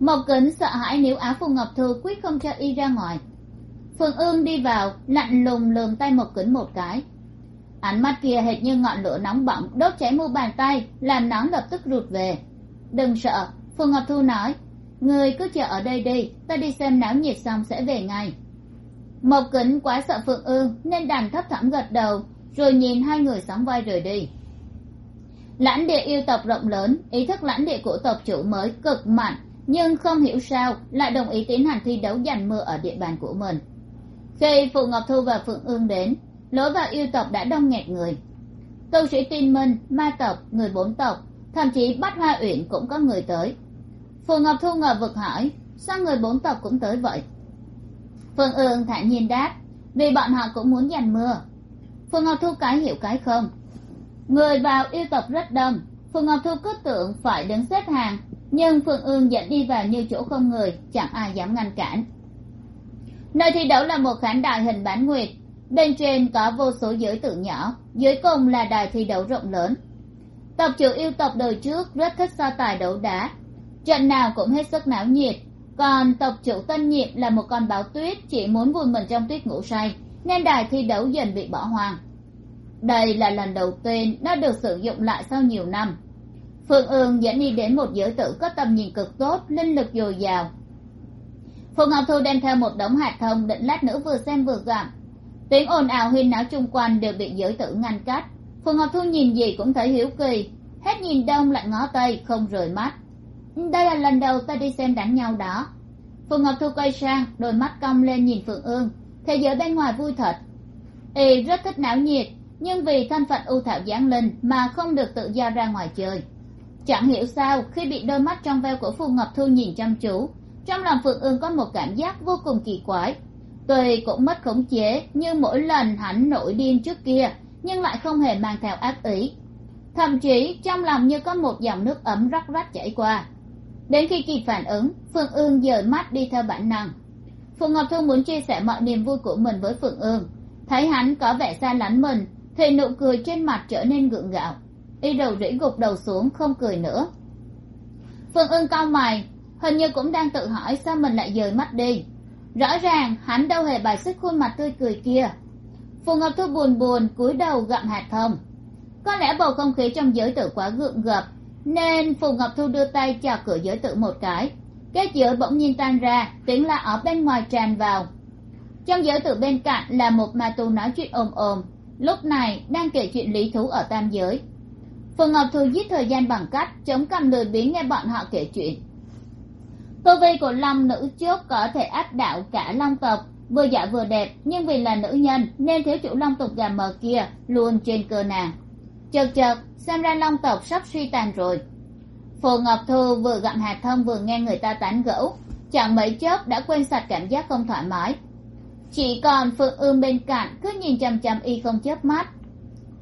Mộc kính sợ hãi nếu áo phù ngọc thư quyết không cho y ra ngoài. Phượng ương đi vào, lạnh lùng lườm tay mộc kính một cái. Ánh mắt kia hệt như ngọn lửa nóng bỏng, đốt cháy mu bàn tay, làm nóng lập tức rụt về. Đừng sợ, phù ngọc thu nói người cứ chờ ở đây đi, ta đi xem náo nhiệt xong sẽ về ngay. Mộc kính quá sợ phượng ương, nên đành thấp thỏm gật đầu rồi nhìn hai người sóng vai rời đi. Lãnh địa yêu tộc rộng lớn, ý thức lãnh địa của tộc chủ mới cực mạnh, nhưng không hiểu sao lại đồng ý tiến hành thi đấu giành mưa ở địa bàn của mình. Khi phụ ngọc thu và phượng ương đến, lối vào yêu tộc đã đông nghẹt người. Tu sĩ tin minh, ma tộc, người bốn tộc, thậm chí bắt hoa uyển cũng có người tới. Phù ngọc thu ngờ vực hỏi, sao người bốn tộc cũng tới vậy? Phương ương thản nhiên đáp, vì bọn họ cũng muốn giành mưa phương ngọc thu cái hiểu cái không? Người vào yêu tộc rất đông. Phương ngọc thu cứ tưởng phải đứng xếp hàng, nhưng phượng ương dẫn đi vào như chỗ không người, chẳng ai dám ngăn cản. Nơi thi đấu là một khán đài hình bán nguyệt. Bên trên có vô số giới tử nhỏ, dưới cùng là đài thi đấu rộng lớn. Tộc trưởng yêu tộc đời trước rất thích so tài đấu đá. Trận nào cũng hết sức náo nhiệt. Còn tộc chủ tân nhiệm là một con báo tuyết, chỉ muốn vùi mình trong tuyết ngủ say nên đài thi đấu dần bị bỏ hoang. Đây là lần đầu tiên nó được sử dụng lại sau nhiều năm. Phương ương dẫn đi đến một giới tử có tầm nhìn cực tốt, linh lực dồi dào. Phùng ngọc thu đem theo một đống hạt thông định lát nữa vừa xem vừa gặm. Tiếng ồn ào huyên náo chung quanh đều bị giới tử ngăn cách. Phùng ngọc thu nhìn gì cũng thấy hiếu kỳ, hết nhìn đông lại ngó tây, không rời mắt. Đây là lần đầu ta đi xem đánh nhau đó. Phùng ngọc thu quay sang, đôi mắt cong lên nhìn phượng ương thế giới bên ngoài vui thật. Y rất thích náo nhiệt, nhưng vì thân phận ưu thảo giáng linh mà không được tự do ra ngoài chơi. Chẳng hiểu sao, khi bị đôi mắt trong veo của phù ngọc thu nhìn chăm chú, trong lòng phượng ương có một cảm giác vô cùng kỳ quái. Tuy cũng mất khống chế, như mỗi lần hắn nổi điên trước kia, nhưng lại không hề mang theo ác ý. Thậm chí, trong lòng như có một dòng nước ấm róc rách chảy qua. Đến khi kịp phản ứng Phương ương dời mắt đi theo bản năng phù ngọc thu muốn chia sẻ mọi niềm vui của mình với phượng ương. Thấy hắn có vẻ xa lánh mình, thì nụ cười trên mặt trở nên gượng gạo. Y đầu rỉ gục đầu xuống, không cười nữa. Phượng ương cau mày, hình như cũng đang tự hỏi sao mình lại dời mắt đi. Rõ ràng, hắn đâu hề bài xích khuôn mặt tươi cười kia. Phù ngọc thu buồn buồn, cúi đầu gặm hạt thông. Có lẽ bầu không khí trong giới tử quá gượng gập, nên phù ngọc thu đưa tay chào cửa giới tử một cái cái chữa bỗng nhiên tan ra, tiếng la ở bên ngoài tràn vào. Trong giới từ bên cạnh là một ma tu nói chuyện ồm ồm lúc này, đang kể chuyện lý thú ở tam giới. Phường ngọc thu giết thời gian bằng cách chống cầm lười biếng nghe bọn họ kể chuyện. Tu vi của long nữ trước có thể áp đảo cả long tộc, vừa dạ vừa đẹp, nhưng vì là nữ nhân nên thiếu chủ long tộc gà mờ kia luôn trên cơ nàng. Chợt chợt, xem ra long tộc sắp suy tàn rồi phù ngọc thu vừa gặm hạt thông vừa nghe người ta tán gẫu. Chẳng mấy chớp đã quên sạch cảm giác không thoải mái. Chỉ còn phượng ương bên cạnh cứ nhìn chằm chằm y không chớp mắt.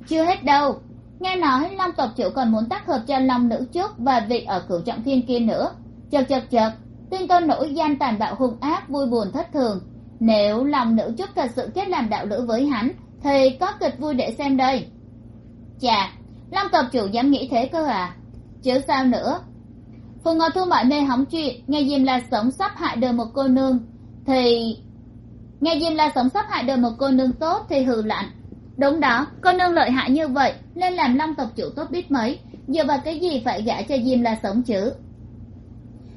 Chưa hết đâu, nghe nói long tộc chủ còn muốn tác hợp cho long nữ trước và vị ở cửu trọng thiên kia nữa. Chật chật chật tuyên tôn nổi danh tàn bạo hung ác, vui buồn thất thường. Nếu lòng nữ chút thật sự kết làm đạo lữ với hắn, thì có kịch vui để xem đây. Chà, long tộc chủ dám nghĩ thế cơ à? Chứ sao nữa? Phù ngọc thu mọi mê hóng chuyện, nghe diêm la sống sắp hại đời một cô nương, thì nghe diêm la sống sắp hại đời một cô nương tốt thì hừ lạnh. Đúng đó, cô nương lợi hại như vậy, nên làm long tộc chủ tốt biết mấy. Dựa vào cái gì phải gả cho diêm la sống chứ?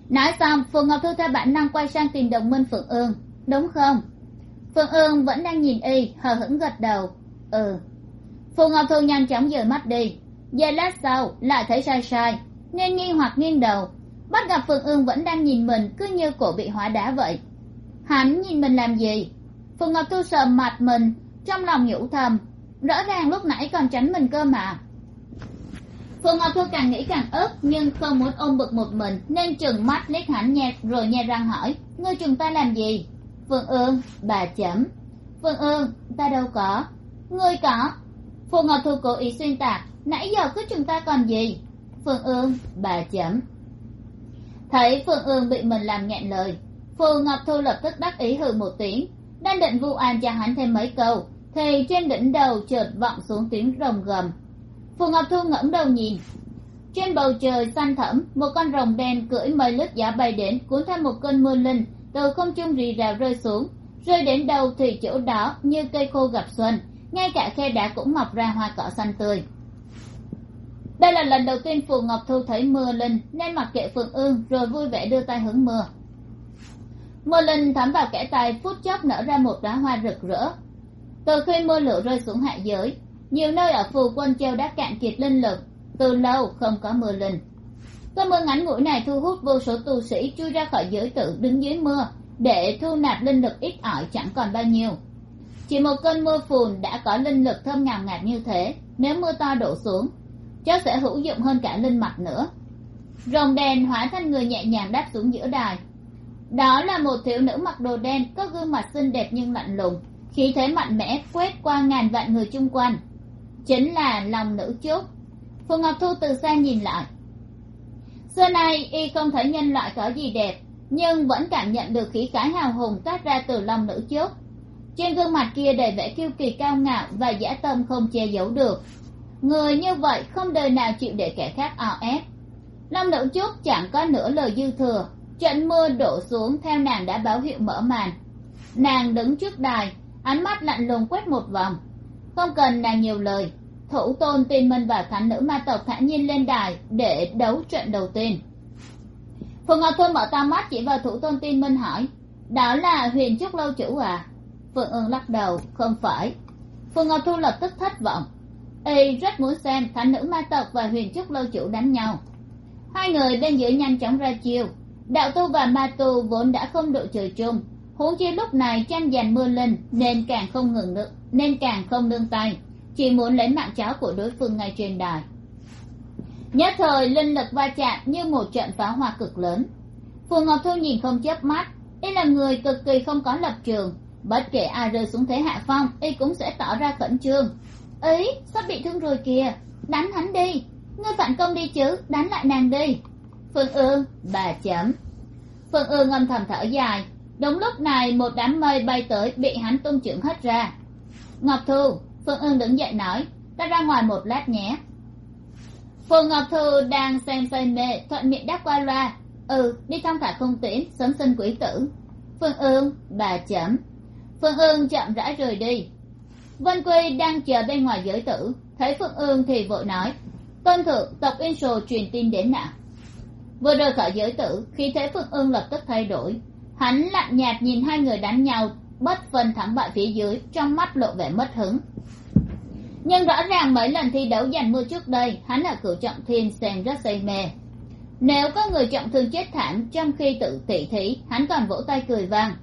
Nói xong phù ngọc thu theo bản năng quay sang tìm đồng minh phượng ương. Đúng không? Phượng ương vẫn đang nhìn y, hờ hững gật đầu. Ừ. Phù ngọc thu nhanh chóng dời mắt đi giây lát sau, lại thấy sai sai nên nghi hoặc nghiêng đầu. Bắt gặp phượng ương vẫn đang nhìn mình, cứ như cổ bị hóa đá vậy. Hắn nhìn mình làm gì? Phượng ngọc thu sờ mặt mình, trong lòng nhủ thầm. Rõ ràng lúc nãy còn tránh mình cơ mà. Phượng ngọc thu càng nghĩ càng ức, nhưng không muốn ôm bực một mình, nên trừng mắt liếc hắn nhẹ rồi nhẹ răng hỏi, ngươi chúng ta làm gì? Phương ương, bà chấm. Phương ương, ta đâu có. Ngươi có? Phù ngọc thu cố ý xuyên tạc nãy giờ cứ chúng ta còn gì? Phương ương, bà chấm. Thấy phương ương bị mình làm nghẹn lời, phù ngọc thu lập tức đắc ý hừ một tiếng, đang định vu an cho hắn thêm mấy câu, thì trên đỉnh đầu chợt vọng xuống tiếng rồng gầm. Phù ngọc thu ngẩng đầu nhìn. Trên bầu trời xanh thẫm, một con rồng đen cưỡi mây lướt giá bay đến, cuốn theo một cơn mưa linh từ không trung rì rào rơi xuống. Rơi đến đâu thì chỗ đó như cây khô gặp xuân, ngay cả khe đá cũng mọc ra hoa cỏ xanh tươi đây là lần đầu tiên phù ngọc thu thấy mưa linh nên mặc kệ phượng ương rồi vui vẻ đưa tay hứng mưa. Mưa linh thấm vào kẽ tay phút chốc nở ra một đóa hoa rực rỡ. Từ khi mưa lửa rơi xuống hạ giới, nhiều nơi ở phù quân treo đã cạn kiệt linh lực, từ lâu không có mưa linh. Cơn mưa ngắn ngủi này thu hút vô số tu sĩ chui ra khỏi giới tự đứng dưới mưa để thu nạp linh lực ít ỏi chẳng còn bao nhiêu. Chỉ một cơn mưa phùn đã có linh lực thơm ngào ngạt như thế, nếu mưa to đổ xuống chắc sẽ hữu dụng hơn cả linh mặt nữa. Rồng đèn hóa thành người nhẹ nhàng đáp xuống giữa đài. Đó là một thiếu nữ mặc đồ đen, có gương mặt xinh đẹp nhưng lạnh lùng, khí thế mạnh mẽ quét qua ngàn vạn người chung quanh. Chính là lòng nữ trúc phù ngọc thu từ xa nhìn lại. Xưa nay, y không thấy nhân loại có gì đẹp, nhưng vẫn cảm nhận được khí khái hào hùng toát ra từ lòng nữ trúc trên gương mặt kia đầy vẻ kiêu kỳ cao ngạo và dã tâm không che giấu được người như vậy không đời nào chịu để kẻ khác o ép. Long đậu trúc chẳng có nửa lời dư thừa, trận mưa đổ xuống theo nàng đã báo hiệu mở màn. Nàng đứng trước đài, ánh mắt lạnh lùng quét một vòng. Không cần nàng nhiều lời, thủ tôn tiên minh và thánh nữ ma tộc thản nhiên lên đài để đấu trận đầu tiên. Phù ngọc thôn mở to mắt chỉ vào thủ tôn tiên minh hỏi, đó là huyền trúc lâu chủ à? Phượng ương lắc đầu, không phải. Phù ngọc thu lập tức thất vọng y rất muốn xem thánh nữ ma tộc và huyền trúc lâu chủ đánh nhau. Hai người bên dưới nhanh chóng ra chiêu. Đạo tu và ma tu vốn đã không đội trời chung. Huống chi lúc này tranh giành mưa linh nên càng không ngừng nữa nên càng không nương tay. Chỉ muốn lấy mạng cháo của đối phương ngay trên đài. Nhất thời linh lực va chạm như một trận pháo hoa cực lớn. Phù ngọc thu nhìn không chớp mắt. Y là người cực kỳ không có lập trường. Bất kể ai rơi xuống thế hạ phong, y cũng sẽ tỏ ra khẩn trương ấy sắp bị thương rồi kìa. Đánh hắn đi. Ngươi phản công đi chứ, đánh lại nàng đi. Phương ương bà chấm. Phương ương âm thầm thở dài. Đúng lúc này, một đám mây bay tới, bị hắn tung trưởng hết ra. Ngọc thu, phương ương đứng dậy nói, ta ra ngoài một lát nhé. Phù ngọc thu đang xem say mê, thuận miệng đáp qua loa. Ừ đi thăm thả không tiễn sớm sinh quỷ tử. Phương ương bà chấm. Phương ương chậm rãi rời đi vân quy đang chờ bên ngoài giới tử. Thấy phương ương thì vội nói tôn thượng, tộc yên sồ truyền tin đến nào vừa rời khỏi giới tử, khi thấy phương ương lập tức thay đổi. Hắn lạnh nhạt nhìn hai người đánh nhau, bất phân thắng bại phía dưới, trong mắt lộ vẻ mất hứng. Nhưng rõ ràng mấy lần thi đấu giành mưa trước đây, hắn ở cửu trọng thiên xem rất say mê. Nếu có người trọng thương chết thảm, trong khi tự tỉ thí, hắn còn vỗ tay cười vang.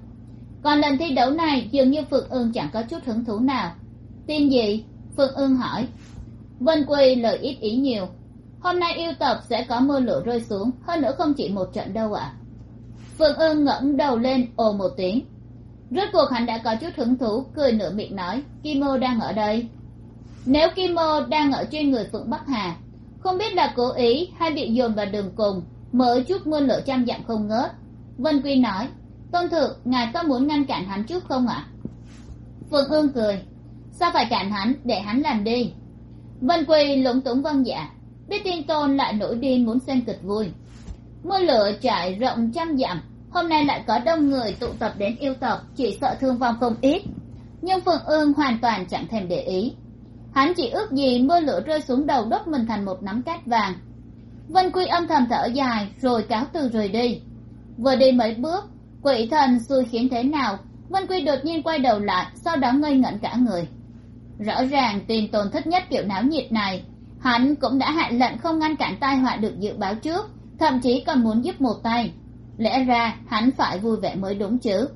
Còn lần thi đấu này, dường như phượng ương chẳng có chút hứng thú nào tin gì? Phương ương hỏi. Vân quy lời ít ý nhiều. Hôm nay yêu tập sẽ có mưa lửa rơi xuống, hơn nữa không chỉ một trận đâu ạ. À. phượng ương ngẩng đầu lên, ồ một tiếng. Rốt cuộc hắn đã có chút hứng thú, cười nửa miệng nói, kim mô đang ở đây. Nếu kim mô đang ở trên người phượng bắc hà, không biết là cố ý hay bị dồn vào đường cùng mở chút mưa lửa trăm dặm không ngớt. Vân quy nói, tôn thượng, ngài có muốn ngăn cản hắn chút không ạ? Phượng ương cười sao phải cản hắn để hắn làm đi? Vân quy lúng túng vâng dạ. Biết tin tôn lại nổi điên muốn xem kịch vui. Mưa lửa trải rộng trăm dặm, hôm nay lại có đông người tụ tập đến yêu tộc, chỉ sợ thương vong không ít. Nhưng phượng ương hoàn toàn chẳng thèm để ý. Hắn chỉ ước gì mưa lửa rơi xuống đầu đốt mình thành một nắm cát vàng. Vân quy âm thầm thở dài, rồi cáo từ rời đi. Vừa đi mấy bước, quỷ thần xui khiến thế nào, vân quy đột nhiên quay đầu lại, sau đó ngây ngẩn cả người rõ ràng tin tồn thất nhất kiểu náo nhiệt này, hắn cũng đã hạ lệnh không ngăn cản tai họa được dự báo trước, thậm chí còn muốn giúp một tay. Lẽ ra, hắn phải vui vẻ mới đúng chứ.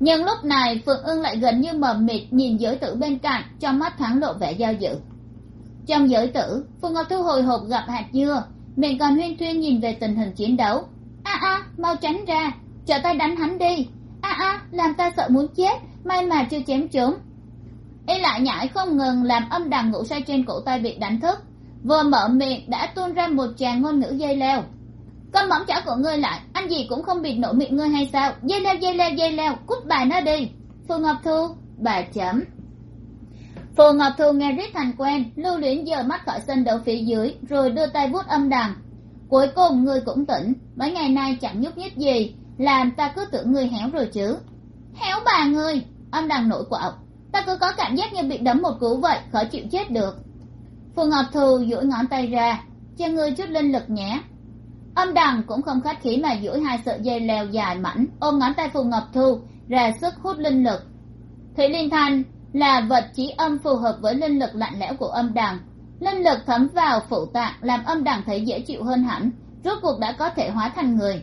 Nhưng lúc này, phượng ưng lại gần như mờ mịt nhìn giới tử bên cạnh, trong mắt thoáng lộ vẻ do dự. Trong giới tử phượng ngọc thu hồi hộp gặp hạt dưa, miệng còn huyên thuyên nhìn về tình hình chiến đấu. A a, mau tránh ra trợ tay đánh hắn đi. A a, làm ta sợ muốn chết, may mà chưa chém trúng y lại nhảy không ngừng làm âm đằng ngủ say trên cổ tay bị đánh thức. Vừa mở miệng đã tuôn ra một tràng ngôn ngữ dây leo. Con móng chảo của ngươi lại, anh gì cũng không bịt nổ miệng ngươi hay sao? Dây leo dây leo dây leo, cút bài nó đi. Phù ngọc thu bà chấm. Phù ngọc thu nghe rít thành quen, lưu luyến giờ mắt khỏi sân đậu phía dưới, rồi đưa tay vuốt âm đằng cuối cùng ngươi cũng tỉnh, mấy ngày nay chẳng nhúc nhích gì, làm ta cứ tưởng ngươi héo rồi chứ. Héo bà ngươi, âm đằng nổi quạo ta cứ có cảm giác như bị đấm một cú vậy, khó chịu chết được. Phù ngọc thu duỗi ngón tay ra cho ngươi chút linh lực nhé. Âm đằng cũng không khách khí mà duỗi hai sợi dây leo dài mảnh, ôm ngón tay phù ngọc thu ra sức hút linh lực. Thủy liên thanh là vật trí âm phù hợp với linh lực lạnh lẽo của âm đằng. Linh lực thấm vào phụ tạng, làm âm đằng thấy dễ chịu hơn hẳn, rốt cuộc đã có thể hóa thành người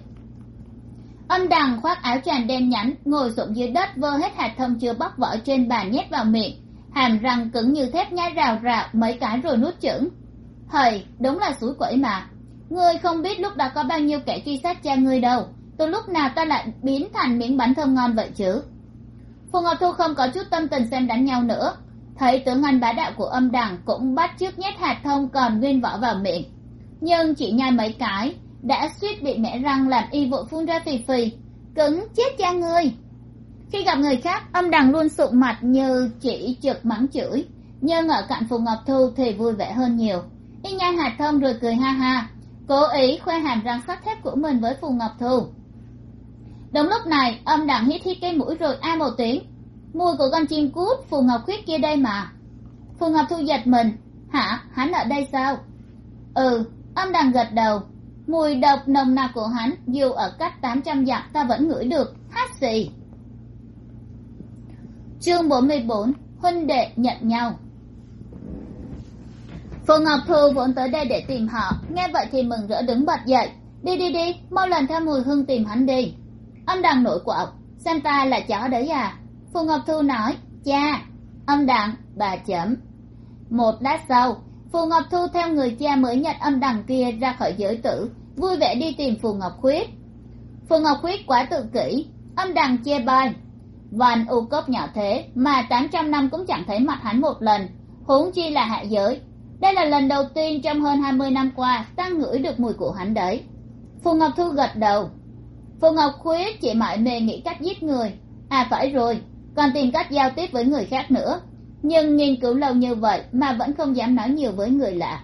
âm đằng khoác áo tràn đen nhánh, ngồi xổm dưới đất, vơ hết hạt thông chưa bóc vỏ trên bàn nhét vào miệng. Hàm răng cứng như thép nhai rào rào mấy cái rồi nuốt chửng. Hầy đúng là suối quẩy mà. Ngươi không biết lúc đó có bao nhiêu kẻ truy sát cha ngươi đâu. Từ lúc nào ta lại biến thành miếng bánh thơm ngon vậy chứ? Phù ngọc thu không có chút tâm tình xem đánh nhau nữa. Thấy tướng anh bá đạo của âm đằng cũng bắt trước nhét hạt thông còn nguyên vỏ vào miệng. Nhưng chỉ nhai mấy cái đã suýt bị mẹ răng làm y vội phun ra phì phì. Cứng chết cha ngươi. Khi gặp người khác, âm đằng luôn sụn mặt như chỉ trực mắng chửi. Nhưng ở cạnh phù ngọc thu thì vui vẻ hơn nhiều. Y nhai hạt thông rồi cười ha ha. Cố ý khoe hàm răng sắt thép của mình với phù ngọc thu. Đúng lúc này, âm đằng hít hít cái mũi rồi a một tiếng. Mùi của con chim cút, phù ngọc khuyết kia đây mà. Phù ngọc thu giật mình. Hả? Hắn ở đây sao? Ừ âm đằng gật đầu mùi độc nồng nặc của hắn, dù ở cách tám trăm dặm ta vẫn ngửi được, hát xì. Chương bốn mươi bốn, huynh đệ nhận nhau. Phù ngọc thu vốn tới đây để tìm họ. Nghe vậy thì mừng rỡ đứng bật dậy. Đi đi đi, mau lần theo mùi hương tìm hắn đi. Ông đằng nổi quạo xem ta là chó đấy à? Phù ngọc thu nói, cha ông đặng bà chấm. Một lát sau phù ngọc thu theo người cha mới nhận âm đằng kia ra khỏi giới tử, vui vẻ đi tìm phù ngọc khuyết. Phù ngọc khuyết quá tự kỷ, âm đằng chê bai. Van u cốc nhỏ thế mà tám trăm năm cũng chẳng thấy mặt hắn một lần, huống chi là hạ giới. Đây là lần đầu tiên trong hơn hai mươi năm qua ta ngửi được mùi của hắn đấy. Phù ngọc thu gật đầu. Phù ngọc khuyết chỉ mãi mê nghĩ cách giết người. À phải rồi, còn tìm cách giao tiếp với người khác nữa nhưng nghiên cứu lâu như vậy mà vẫn không dám nói nhiều với người lạ.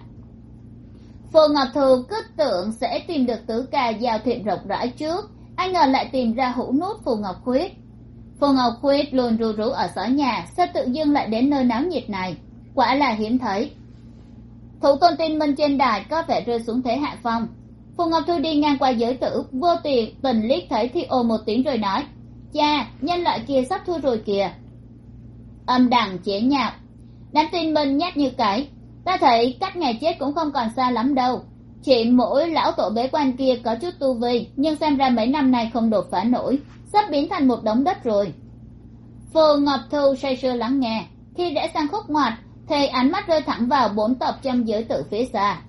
Phù ngọc thu cứ tưởng sẽ tìm được tứ ca giao thiện rộng rãi trước. Ai ngờ lại tìm ra hũ nút phù ngọc khuyết. Phù ngọc khuyết luôn rú rú ở xó nhà, sao tự dưng lại đến nơi náo nhiệt này? Quả là hiếm thấy. Thủ tôn tin minh trên đài có vẻ rơi xuống thế hạ phong. Phù ngọc thu đi ngang qua giới tử, vô tiền tình liếc thấy thì ồ một tiếng rồi nói, cha, nhân loại kia sắp thua rồi kìa âm đằng chế nhạo đám tin mình nhát như cái. Ta thấy cách ngày chết cũng không còn xa lắm đâu. Chỉ mỗi lão tổ bế quan kia có chút tu vi, nhưng xem ra mấy năm nay không đột phá nổi, sắp biến thành một đống đất rồi. Phù ngọc thu say sưa lắng nghe. Khi rẽ sang khúc ngoặt, thì ánh mắt rơi thẳng vào bốn tộc trong giới tự phía xa.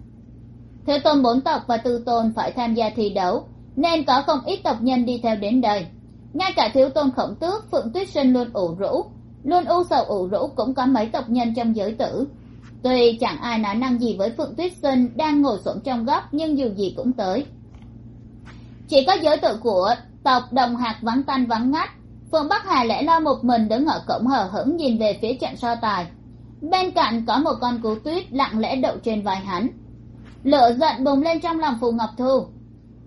Thế tôn bốn tộc và tư tôn phải tham gia thi đấu, nên có không ít tộc nhân đi theo đến đây. Ngay cả thiếu tôn khổng tước, phượng tuyết sinh luôn ủ rũ luôn u sầu ủ rũ cũng có mấy tộc nhân trong giới tử. Tuy chẳng ai nói năng gì với phượng tuyết sinh đang ngồi xổm trong góc, nhưng dù gì cũng tới. Chỉ có giới tử của tộc đồng hạt vắng tanh vắng ngắt. Phượng bắc hà lẽ lo một mình đứng ở cổng hờ hững nhìn về phía trận so tài. Bên cạnh có một con cú tuyết lặng lẽ đậu trên vai hắn. Lửa giận bùng lên trong lòng phù ngọc thu.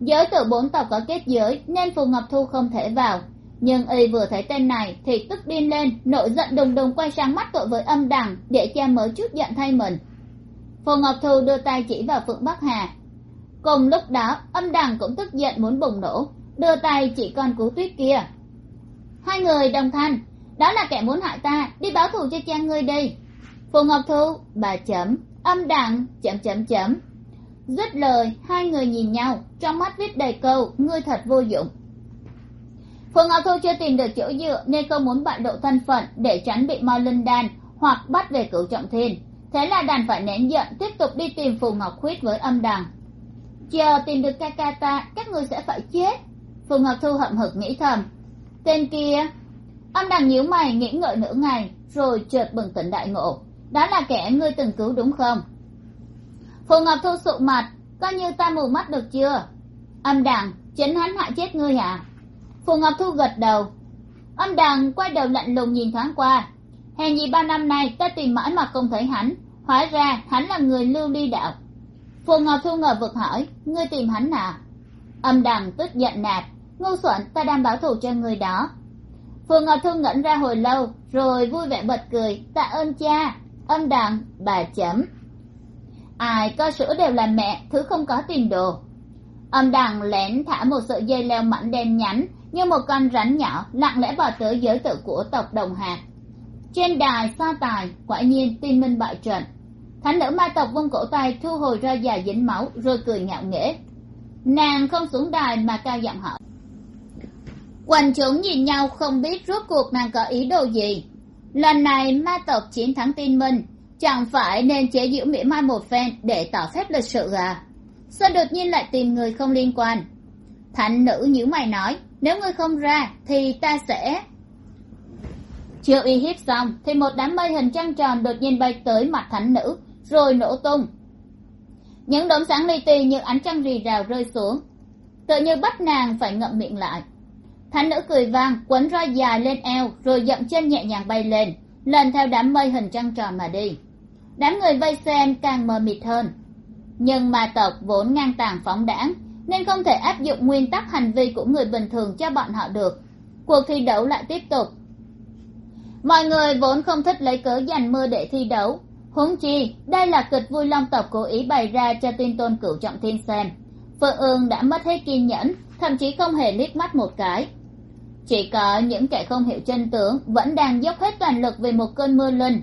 Giới tử bốn tộc có kết giới nên phù ngọc thu không thể vào nhưng y vừa thấy tên này thì tức điên lên, nổi giận đùng đùng quay sang mắt tội với âm đằng để che mở chút giận thay mình. Phù ngọc thu đưa tay chỉ vào phượng bắc hà. Cùng lúc đó, âm đằng cũng tức giận muốn bùng nổ, đưa tay chỉ con cú tuyết kia. Hai người đồng thanh, đó là kẻ muốn hại ta, đi báo thù cho cha ngươi đi. Phù ngọc thu, bà chấm, âm đằng, chấm chấm chấm. Dứt lời, hai người nhìn nhau, trong mắt viết đầy câu, ngươi thật vô dụng phù ngọc thu chưa tìm được chỗ dựa nên không muốn bại lộ thân phận để tránh bị mo linh đan hoặc bắt về cửu trọng thiên. Thế là đàn phải nén giận, tiếp tục đi tìm phù ngọc khuyết với âm đằng. Chờ tìm được ca ca ta các người sẽ phải chết. Phù ngọc thu hậm hực nghĩ thầm. Tên kia, âm đằng nhíu mày nghĩ ngợi nửa ngày, rồi chợt bừng tỉnh đại ngộ. Đó là kẻ ngươi từng cứu đúng không? Phù ngọc thu sụ mặt, coi như ta mù mắt được chưa? Âm đằng, chính hắn hại chết ngươi hả? Phù ngọc thu gật đầu. Âm đằng quay đầu lạnh lùng nhìn thoáng qua. Hèn gì ba năm nay ta tìm mãi mà không thấy hắn. Hóa ra hắn là người lưu ly đạo. Phù ngọc thu ngờ vực hỏi, ngươi tìm hắn nào âm đằng tức giận nạt, ngu xuẩn, ta đang báo thù cho người đó. Phù ngọc thu ngẩn ra hồi lâu, rồi vui vẻ bật cười tạ ơn cha. Âm đằng bà chấm. Ai có sữa đều là mẹ, thứ không có tiền đồ. Âm đằng lén thả một sợi dây leo mảnh đen nhánh như một con rắn nhỏ lặng lẽ vào tới giới tự của tộc đồng hạt trên đài so tài, quả nhiên tin minh bại trận. Thánh nữ ma tộc vung cổ tay thu hồi ra dài dính máu, rồi cười ngạo nghễ. Nàng không xuống đài mà cao giọng hỏi. Quần chúng nhìn nhau không biết rốt cuộc nàng có ý đồ gì. Lần này ma tộc chiến thắng tin minh, chẳng phải nên chế giễu mỉa mai một phen để tỏ phép lịch sự à? Sao đột nhiên lại tìm người không liên quan. Thánh nữ nhíu mày nói nếu ngươi không ra, thì ta sẽ chưa uy hiếp xong. Thì một đám mây hình trăng tròn đột nhiên bay tới mặt thánh nữ, rồi nổ tung. Những đốm sáng li ti như ánh trăng rì rào rơi xuống, tự như bắt nàng phải ngậm miệng lại. Thánh nữ cười vang, quấn roi dài lên eo, rồi dậm chân nhẹ nhàng bay lên, lần theo đám mây hình trăng tròn mà đi. Đám người vây xem càng mờ mịt hơn, nhưng ma tộc vốn ngang tàng phóng đãng nên không thể áp dụng nguyên tắc hành vi của người bình thường cho bọn họ được. Cuộc thi đấu lại tiếp tục. Mọi người vốn không thích lấy cớ giành mưa để thi đấu. Huống chi, đây là kịch vui long tộc cố ý bày ra cho tuyên tôn cửu trọng thiên xem. Phượng ương đã mất hết kiên nhẫn, thậm chí không hề liếc mắt một cái. Chỉ có những kẻ không hiểu chân tướng vẫn đang dốc hết toàn lực vì một cơn mưa linh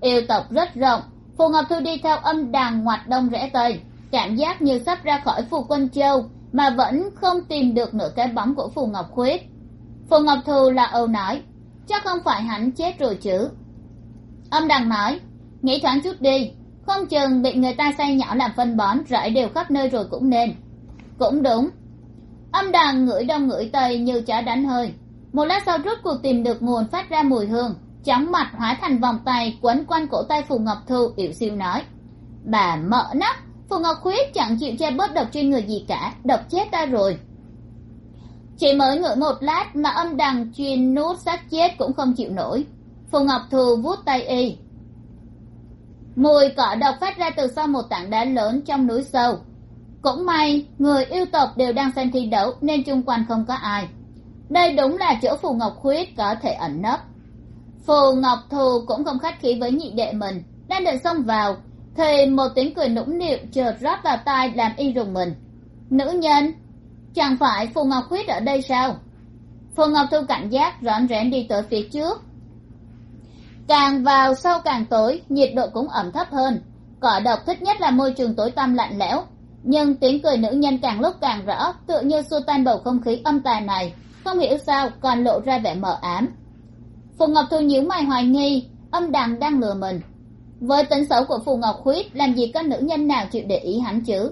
yêu tộc rất rộng, phù ngọc thu đi theo âm đàn ngoặt đông rẽ tây cảm giác như sắp ra khỏi phù quân châu, mà vẫn không tìm được nửa cái bóng của phù ngọc khuyết. Phù ngọc thù là âu nói, chắc không phải hắn chết rồi chứ. Âm đằng nói, nghĩ thoáng chút đi, không chừng bị người ta say nhỏ làm phân bón rải đều khắp nơi rồi cũng nên. Cũng đúng. Âm đằng ngửi đông ngửi tây như chả đánh hơi. Một lát sau rút cuộc tìm được nguồn phát ra mùi hương, chóng mặt hóa thành vòng tay quấn quanh cổ tay phù ngọc thu yểu siêu nói, bà mợ nắp phù ngọc khuyết chẳng chịu che bớt độc trên người gì cả, độc chết ta rồi. Chỉ mới ngửi một lát mà âm đằng chuyên nút xác chết cũng không chịu nổi. Phù ngọc thu vuốt tay y. Mùi cỏ độc phát ra từ sau một tảng đá lớn trong núi sâu. Cũng may, người yêu tộc đều đang xem thi đấu nên chung quanh không có ai. Đây đúng là chỗ phù ngọc khuyết có thể ẩn nấp. Phù ngọc thù cũng không khách khí với nhị đệ mình, đang định xông vào thì một tiếng cười nũng nịu chợt rót vào tai làm y rùng mình. Nữ nhân, chẳng phải phù ngọc khuyết ở đây sao? Phù ngọc thu cảnh giác, rón rén đi tới phía trước. Càng vào sâu càng tối, nhiệt độ cũng ẩm thấp hơn. Cỏ độc thích nhất là môi trường tối tăm lạnh lẽo. Nhưng tiếng cười nữ nhân càng lúc càng rõ, tựa như xua tan bầu không khí âm tà này. Không hiểu sao, còn lộ ra vẻ mờ ám. Phùng ngọc thu nhíu mày hoài nghi, âm đằng đang lừa mình với tính xấu của phù ngọc khuyết, làm gì có nữ nhân nào chịu để ý hắn chứ?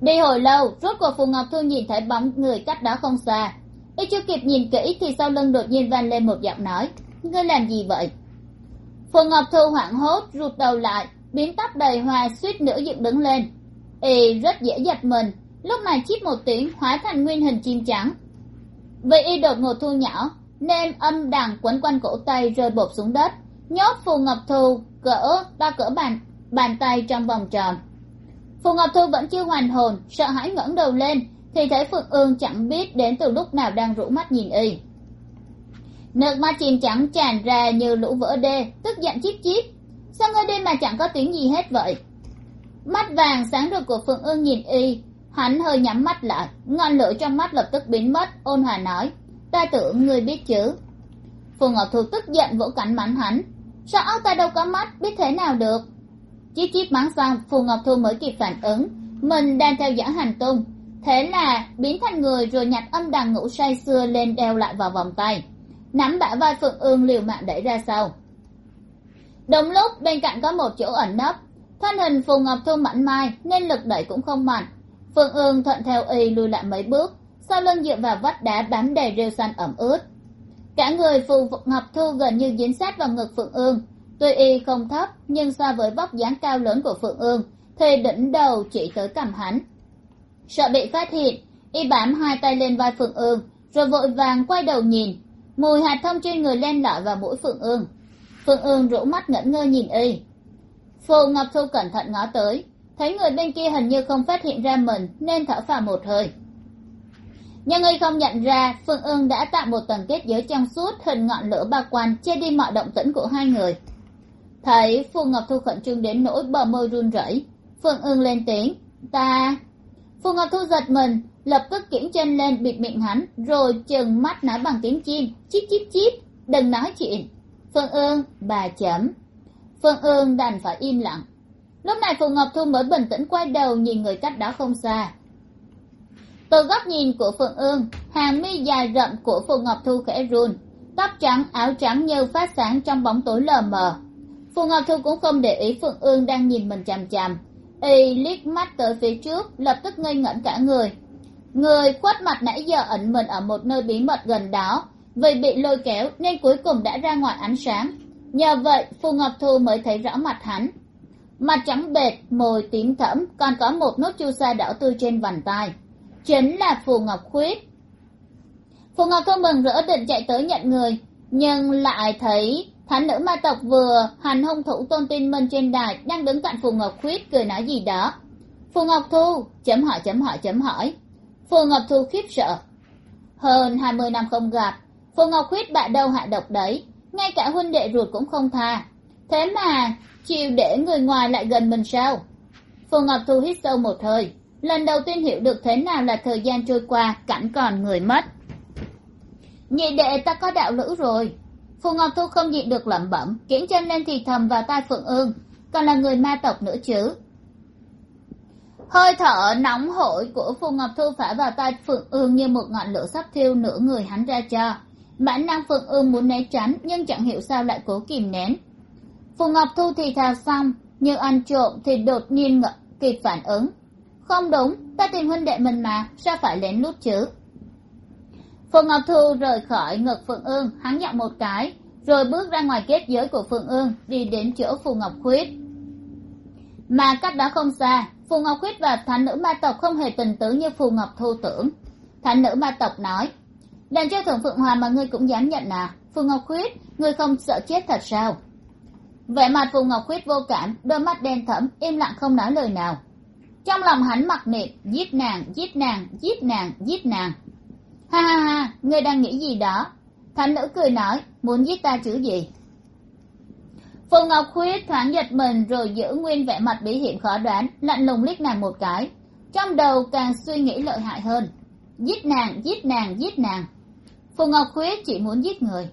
Đi hồi lâu, rốt cuộc phù ngọc thu nhìn thấy bóng người cách đó không xa. Y chưa kịp nhìn kỹ thì sau lưng đột nhiên vang lên một giọng nói. Ngươi làm gì vậy? Phù ngọc thu hoảng hốt, rụt đầu lại, biến tóc đầy hoa suýt nữa dựng đứng lên. Y rất dễ giật mình. Lúc này chip một tiếng hóa thành nguyên hình chim trắng. Vì y đột ngột thu nhỏ, nên âm đằng quấn quanh cổ tay rơi bột xuống đất nhốt phù ngọc thu cỡ, ba cỡ bàn bàn tay trong vòng tròn. Phù ngọc thu vẫn chưa hoàn hồn, sợ hãi ngẩng đầu lên, thì thấy phượng ương chẳng biết đến từ lúc nào đang rũ mắt nhìn y. Nước mắt chìm trắng tràn ra như lũ vỡ đê, tức giận chip chip sao ngươi đi mà chẳng có tiếng gì hết vậy? Mắt vàng sáng rực của phượng ương nhìn y, hắn hơi nhắm mắt lại, ngọn lửa trong mắt lập tức biến mất, ôn hòa nói. Ta tưởng ngươi biết chứ. Phù ngọc thu tức giận vỗ cánh mắng hắn sao óc ta đâu có mắt, biết thế nào được? Chiếc chiếc mắng xong phù ngọc thu mới kịp phản ứng, mình đang theo dõi hành tung. Thế là biến thành người rồi nhặt âm đằng ngủ say xưa lên đeo lại vào vòng tay. Nắm bả vai phượng ương liều mạng đẩy ra sau. Đúng lúc bên cạnh có một chỗ ẩn nấp, thân hình phù ngọc thu mảnh mai nên lực đẩy cũng không mạnh. Phượng ương thuận theo y lùi lại mấy bước, sau lưng dựa vào vách đá bám đầy rêu xanh ẩm ướt cả người phù ngọc thu gần như dính sát vào ngực phượng ương. Tuy y không thấp, nhưng so với vóc dáng cao lớn của phượng ương, thì đỉnh đầu chỉ tới cằm hắn. Sợ bị phát hiện, y bám hai tay lên vai phượng ương, rồi vội vàng quay đầu nhìn. Mùi hạt thông trên người len lỏi vào mũi phượng ương. Phượng ương rũ mắt ngẩn ngơ nhìn y. Phù ngọc thu cẩn thận ngó tới, thấy người bên kia hình như không phát hiện ra mình nên thở phào một hơi nhưng y không nhận ra, phương ương đã tạo một tầng kết giới trong suốt, hình ngọn lửa bao quanh, che đi mọi động tĩnh của hai người. Thấy phù ngọc thu khẩn trương đến nỗi bờ môi run rẩy, phương ương lên tiếng, ta phù ngọc thu giật mình, lập tức kiểm chân lên bịt miệng hắn, rồi chừng mắt nói bằng tiếng chim chip chip chip đừng nói chuyện. Phương ương, bà chấm. Phương ương đành phải im lặng. Lúc này phù ngọc thu mới bình tĩnh quay đầu nhìn người cách đó không xa từ góc nhìn của phượng ương, hàng mi dài rậm của phù ngọc thu khẽ run. Tóc trắng, áo trắng như phát sáng trong bóng tối lờ mờ. Phù ngọc thu cũng không để ý phượng ương đang nhìn mình chằm chằm. Y liếc mắt tới phía trước, lập tức ngây ngẩn cả người. Người khuất mặt nãy giờ ẩn mình ở một nơi bí mật gần đó. Vì bị lôi kéo nên cuối cùng đã ra ngoài ánh sáng. Nhờ vậy, phù ngọc thu mới thấy rõ mặt hắn. Mặt trắng bệt, môi tím thẫm, còn có một nốt chu sa đỏ tươi trên vành tai chính là phù ngọc khuyết. Phù ngọc thu mừng rỡ định chạy tới nhận người, nhưng lại thấy thánh nữ ma tộc vừa hành hung thủ tôn tin minh trên đài đang đứng cạnh phù ngọc khuyết cười nói gì đó. Phù ngọc thu, chấm hỏi chấm hỏi chấm hỏi. Phù ngọc thu khiếp sợ. Hơn hai mươi năm không gặp, phù ngọc khuyết bạ đâu hạ độc đấy, ngay cả huynh đệ ruột cũng không tha. Thế mà, chịu để người ngoài lại gần mình sao? Phù ngọc thu hít sâu một hơi lần đầu tiên hiểu được thế nào là thời gian trôi qua, cảnh còn người mất. Nhị đệ, ta có đạo lữ rồi. Phù ngọc thu không nhịn được lẩm bẩm kiễng chân lên thì thầm vào tai phượng ương, còn là người ma tộc nữa chứ? Hơi thở nóng hổi của phù ngọc thu phả vào tai phượng ương như một ngọn lửa sắp thiêu nửa người hắn ra cho. Bản năng phượng ương muốn né tránh, nhưng chẳng hiểu sao lại cố kìm nén. Phù ngọc thu thì thào xong, nhưng ăn trộm thì đột nhiên ngậm kịp phản ứng không đúng, ta tìm huynh đệ mình mà, sao phải lén lút chứ? Phùng ngọc thu rời khỏi ngực phượng ương, hắn giọng một cái, rồi bước ra ngoài kết giới của phượng ương, đi đến chỗ phù ngọc khuyết. Mà cách đó không xa, phù ngọc khuyết và thánh nữ ma tộc không hề tình tứ như phù ngọc thu tưởng. Thánh nữ ma tộc nói, đàn chơi thượng phượng hòa mà ngươi cũng dám nhận à? Phù ngọc khuyết, ngươi không sợ chết thật sao? Vẻ mặt phù ngọc khuyết vô cảm, đôi mắt đen thẫm, im lặng không nói lời nào trong lòng hắn mặc niệm, giết nàng giết nàng giết nàng giết nàng. Ha ha ha, ngươi đang nghĩ gì đó? Thánh nữ cười nói, muốn giết ta chữ gì? Phù ngọc khuyết thoáng giật mình rồi giữ nguyên vẻ mặt bí hiểm khó đoán, lạnh lùng liếc nàng một cái. Trong đầu càng suy nghĩ lợi hại hơn. Giết nàng giết nàng giết nàng. Phù ngọc khuyết chỉ muốn giết người.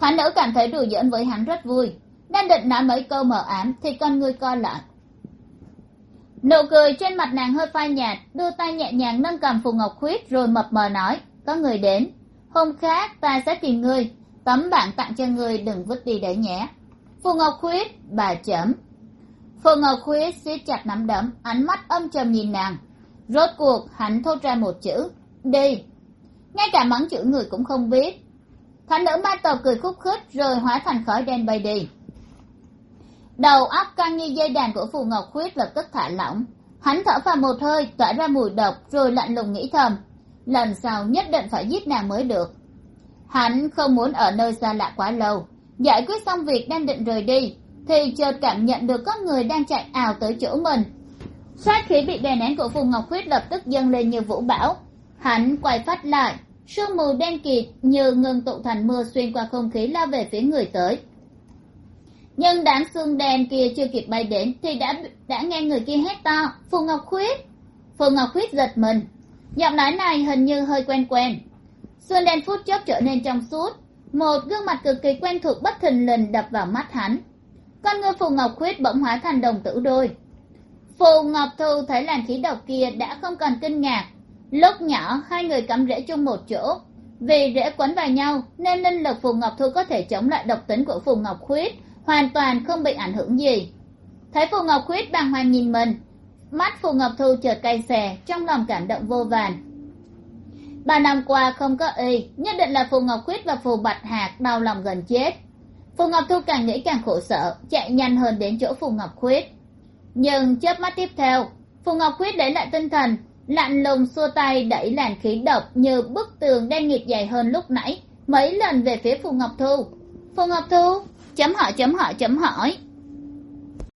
Thánh nữ cảm thấy đùa giỡn với hắn rất vui. Đang định nói mấy câu mờ ám thì con ngươi co lại nụ cười trên mặt nàng hơi phai nhạt, đưa tay nhẹ nhàng nâng cầm phù ngọc khuyết rồi mập mờ nói, có người đến. Hôm khác ta sẽ tìm ngươi tấm bản tặng cho ngươi đừng vứt đi đấy nhé. Phù ngọc khuyết, bà chấm. Phù ngọc khuyết siết chặt nắm đấm, ánh mắt âm trầm nhìn nàng. Rốt cuộc, hắn thốt ra một chữ, đi. Ngay cả mắng chữ người cũng không biết. Thánh nữ ma tộc cười khúc khích, rồi hóa thành khói đen bay đi đầu óc căng như dây đàn của phù ngọc khuyết lập tức thả lỏng. Hắn thở vào một hơi, tỏa ra mùi độc, rồi lạnh lùng nghĩ thầm. Lần sau nhất định phải giết nàng mới được. Hắn không muốn ở nơi xa lạ quá lâu. Giải quyết xong việc đang định rời đi, thì chợt cảm nhận được có người đang chạy ảo tới chỗ mình. Sát khí bị đè nén của phù ngọc khuyết lập tức dâng lên như vũ bão. Hắn quay phát lại, sương mù đen kịt như ngừng tụ thành mưa xuyên qua không khí lao về phía người tới nhưng đám xương đen kia chưa kịp bay đến thì đã đã nghe người kia hét to, phù ngọc khuyết! Phù ngọc khuyết giật mình. Giọng nói này hình như hơi quen quen. Xương đen phút chốc trở nên trong suốt. Một gương mặt cực kỳ quen thuộc bất thình lình đập vào mắt hắn. Con ngươi phù ngọc khuyết bỗng hóa thành đồng tử đôi. Phù ngọc thu thấy làn khí độc kia đã không còn kinh ngạc. Lúc nhỏ, hai người cắm rễ chung một chỗ. Vì rễ quấn vào nhau, nên linh lực phù ngọc thu có thể chống lại độc tính của phù ngọc khuyết hoàn toàn không bị ảnh hưởng gì. Thấy phù ngọc khuyết bàng hoàng nhìn mình, mắt phù ngọc thu chợt cay xè, trong lòng cảm động vô vàn. Ba năm qua không có y, nhất định là phù ngọc khuyết và phù bạch hạc đau lòng gần chết. Phù ngọc thu càng nghĩ càng khổ sở, chạy nhanh hơn đến chỗ phù ngọc khuyết. Nhưng chớp mắt tiếp theo, phù ngọc khuyết lấy lại tinh thần, lạnh lùng xua tay đẩy làn khí độc như bức tường đen nghịt dày hơn lúc nãy, mấy lần về phía phù ngọc thu. Phù ngọc thu chấm hỏi chấm hỏi chấm hỏi.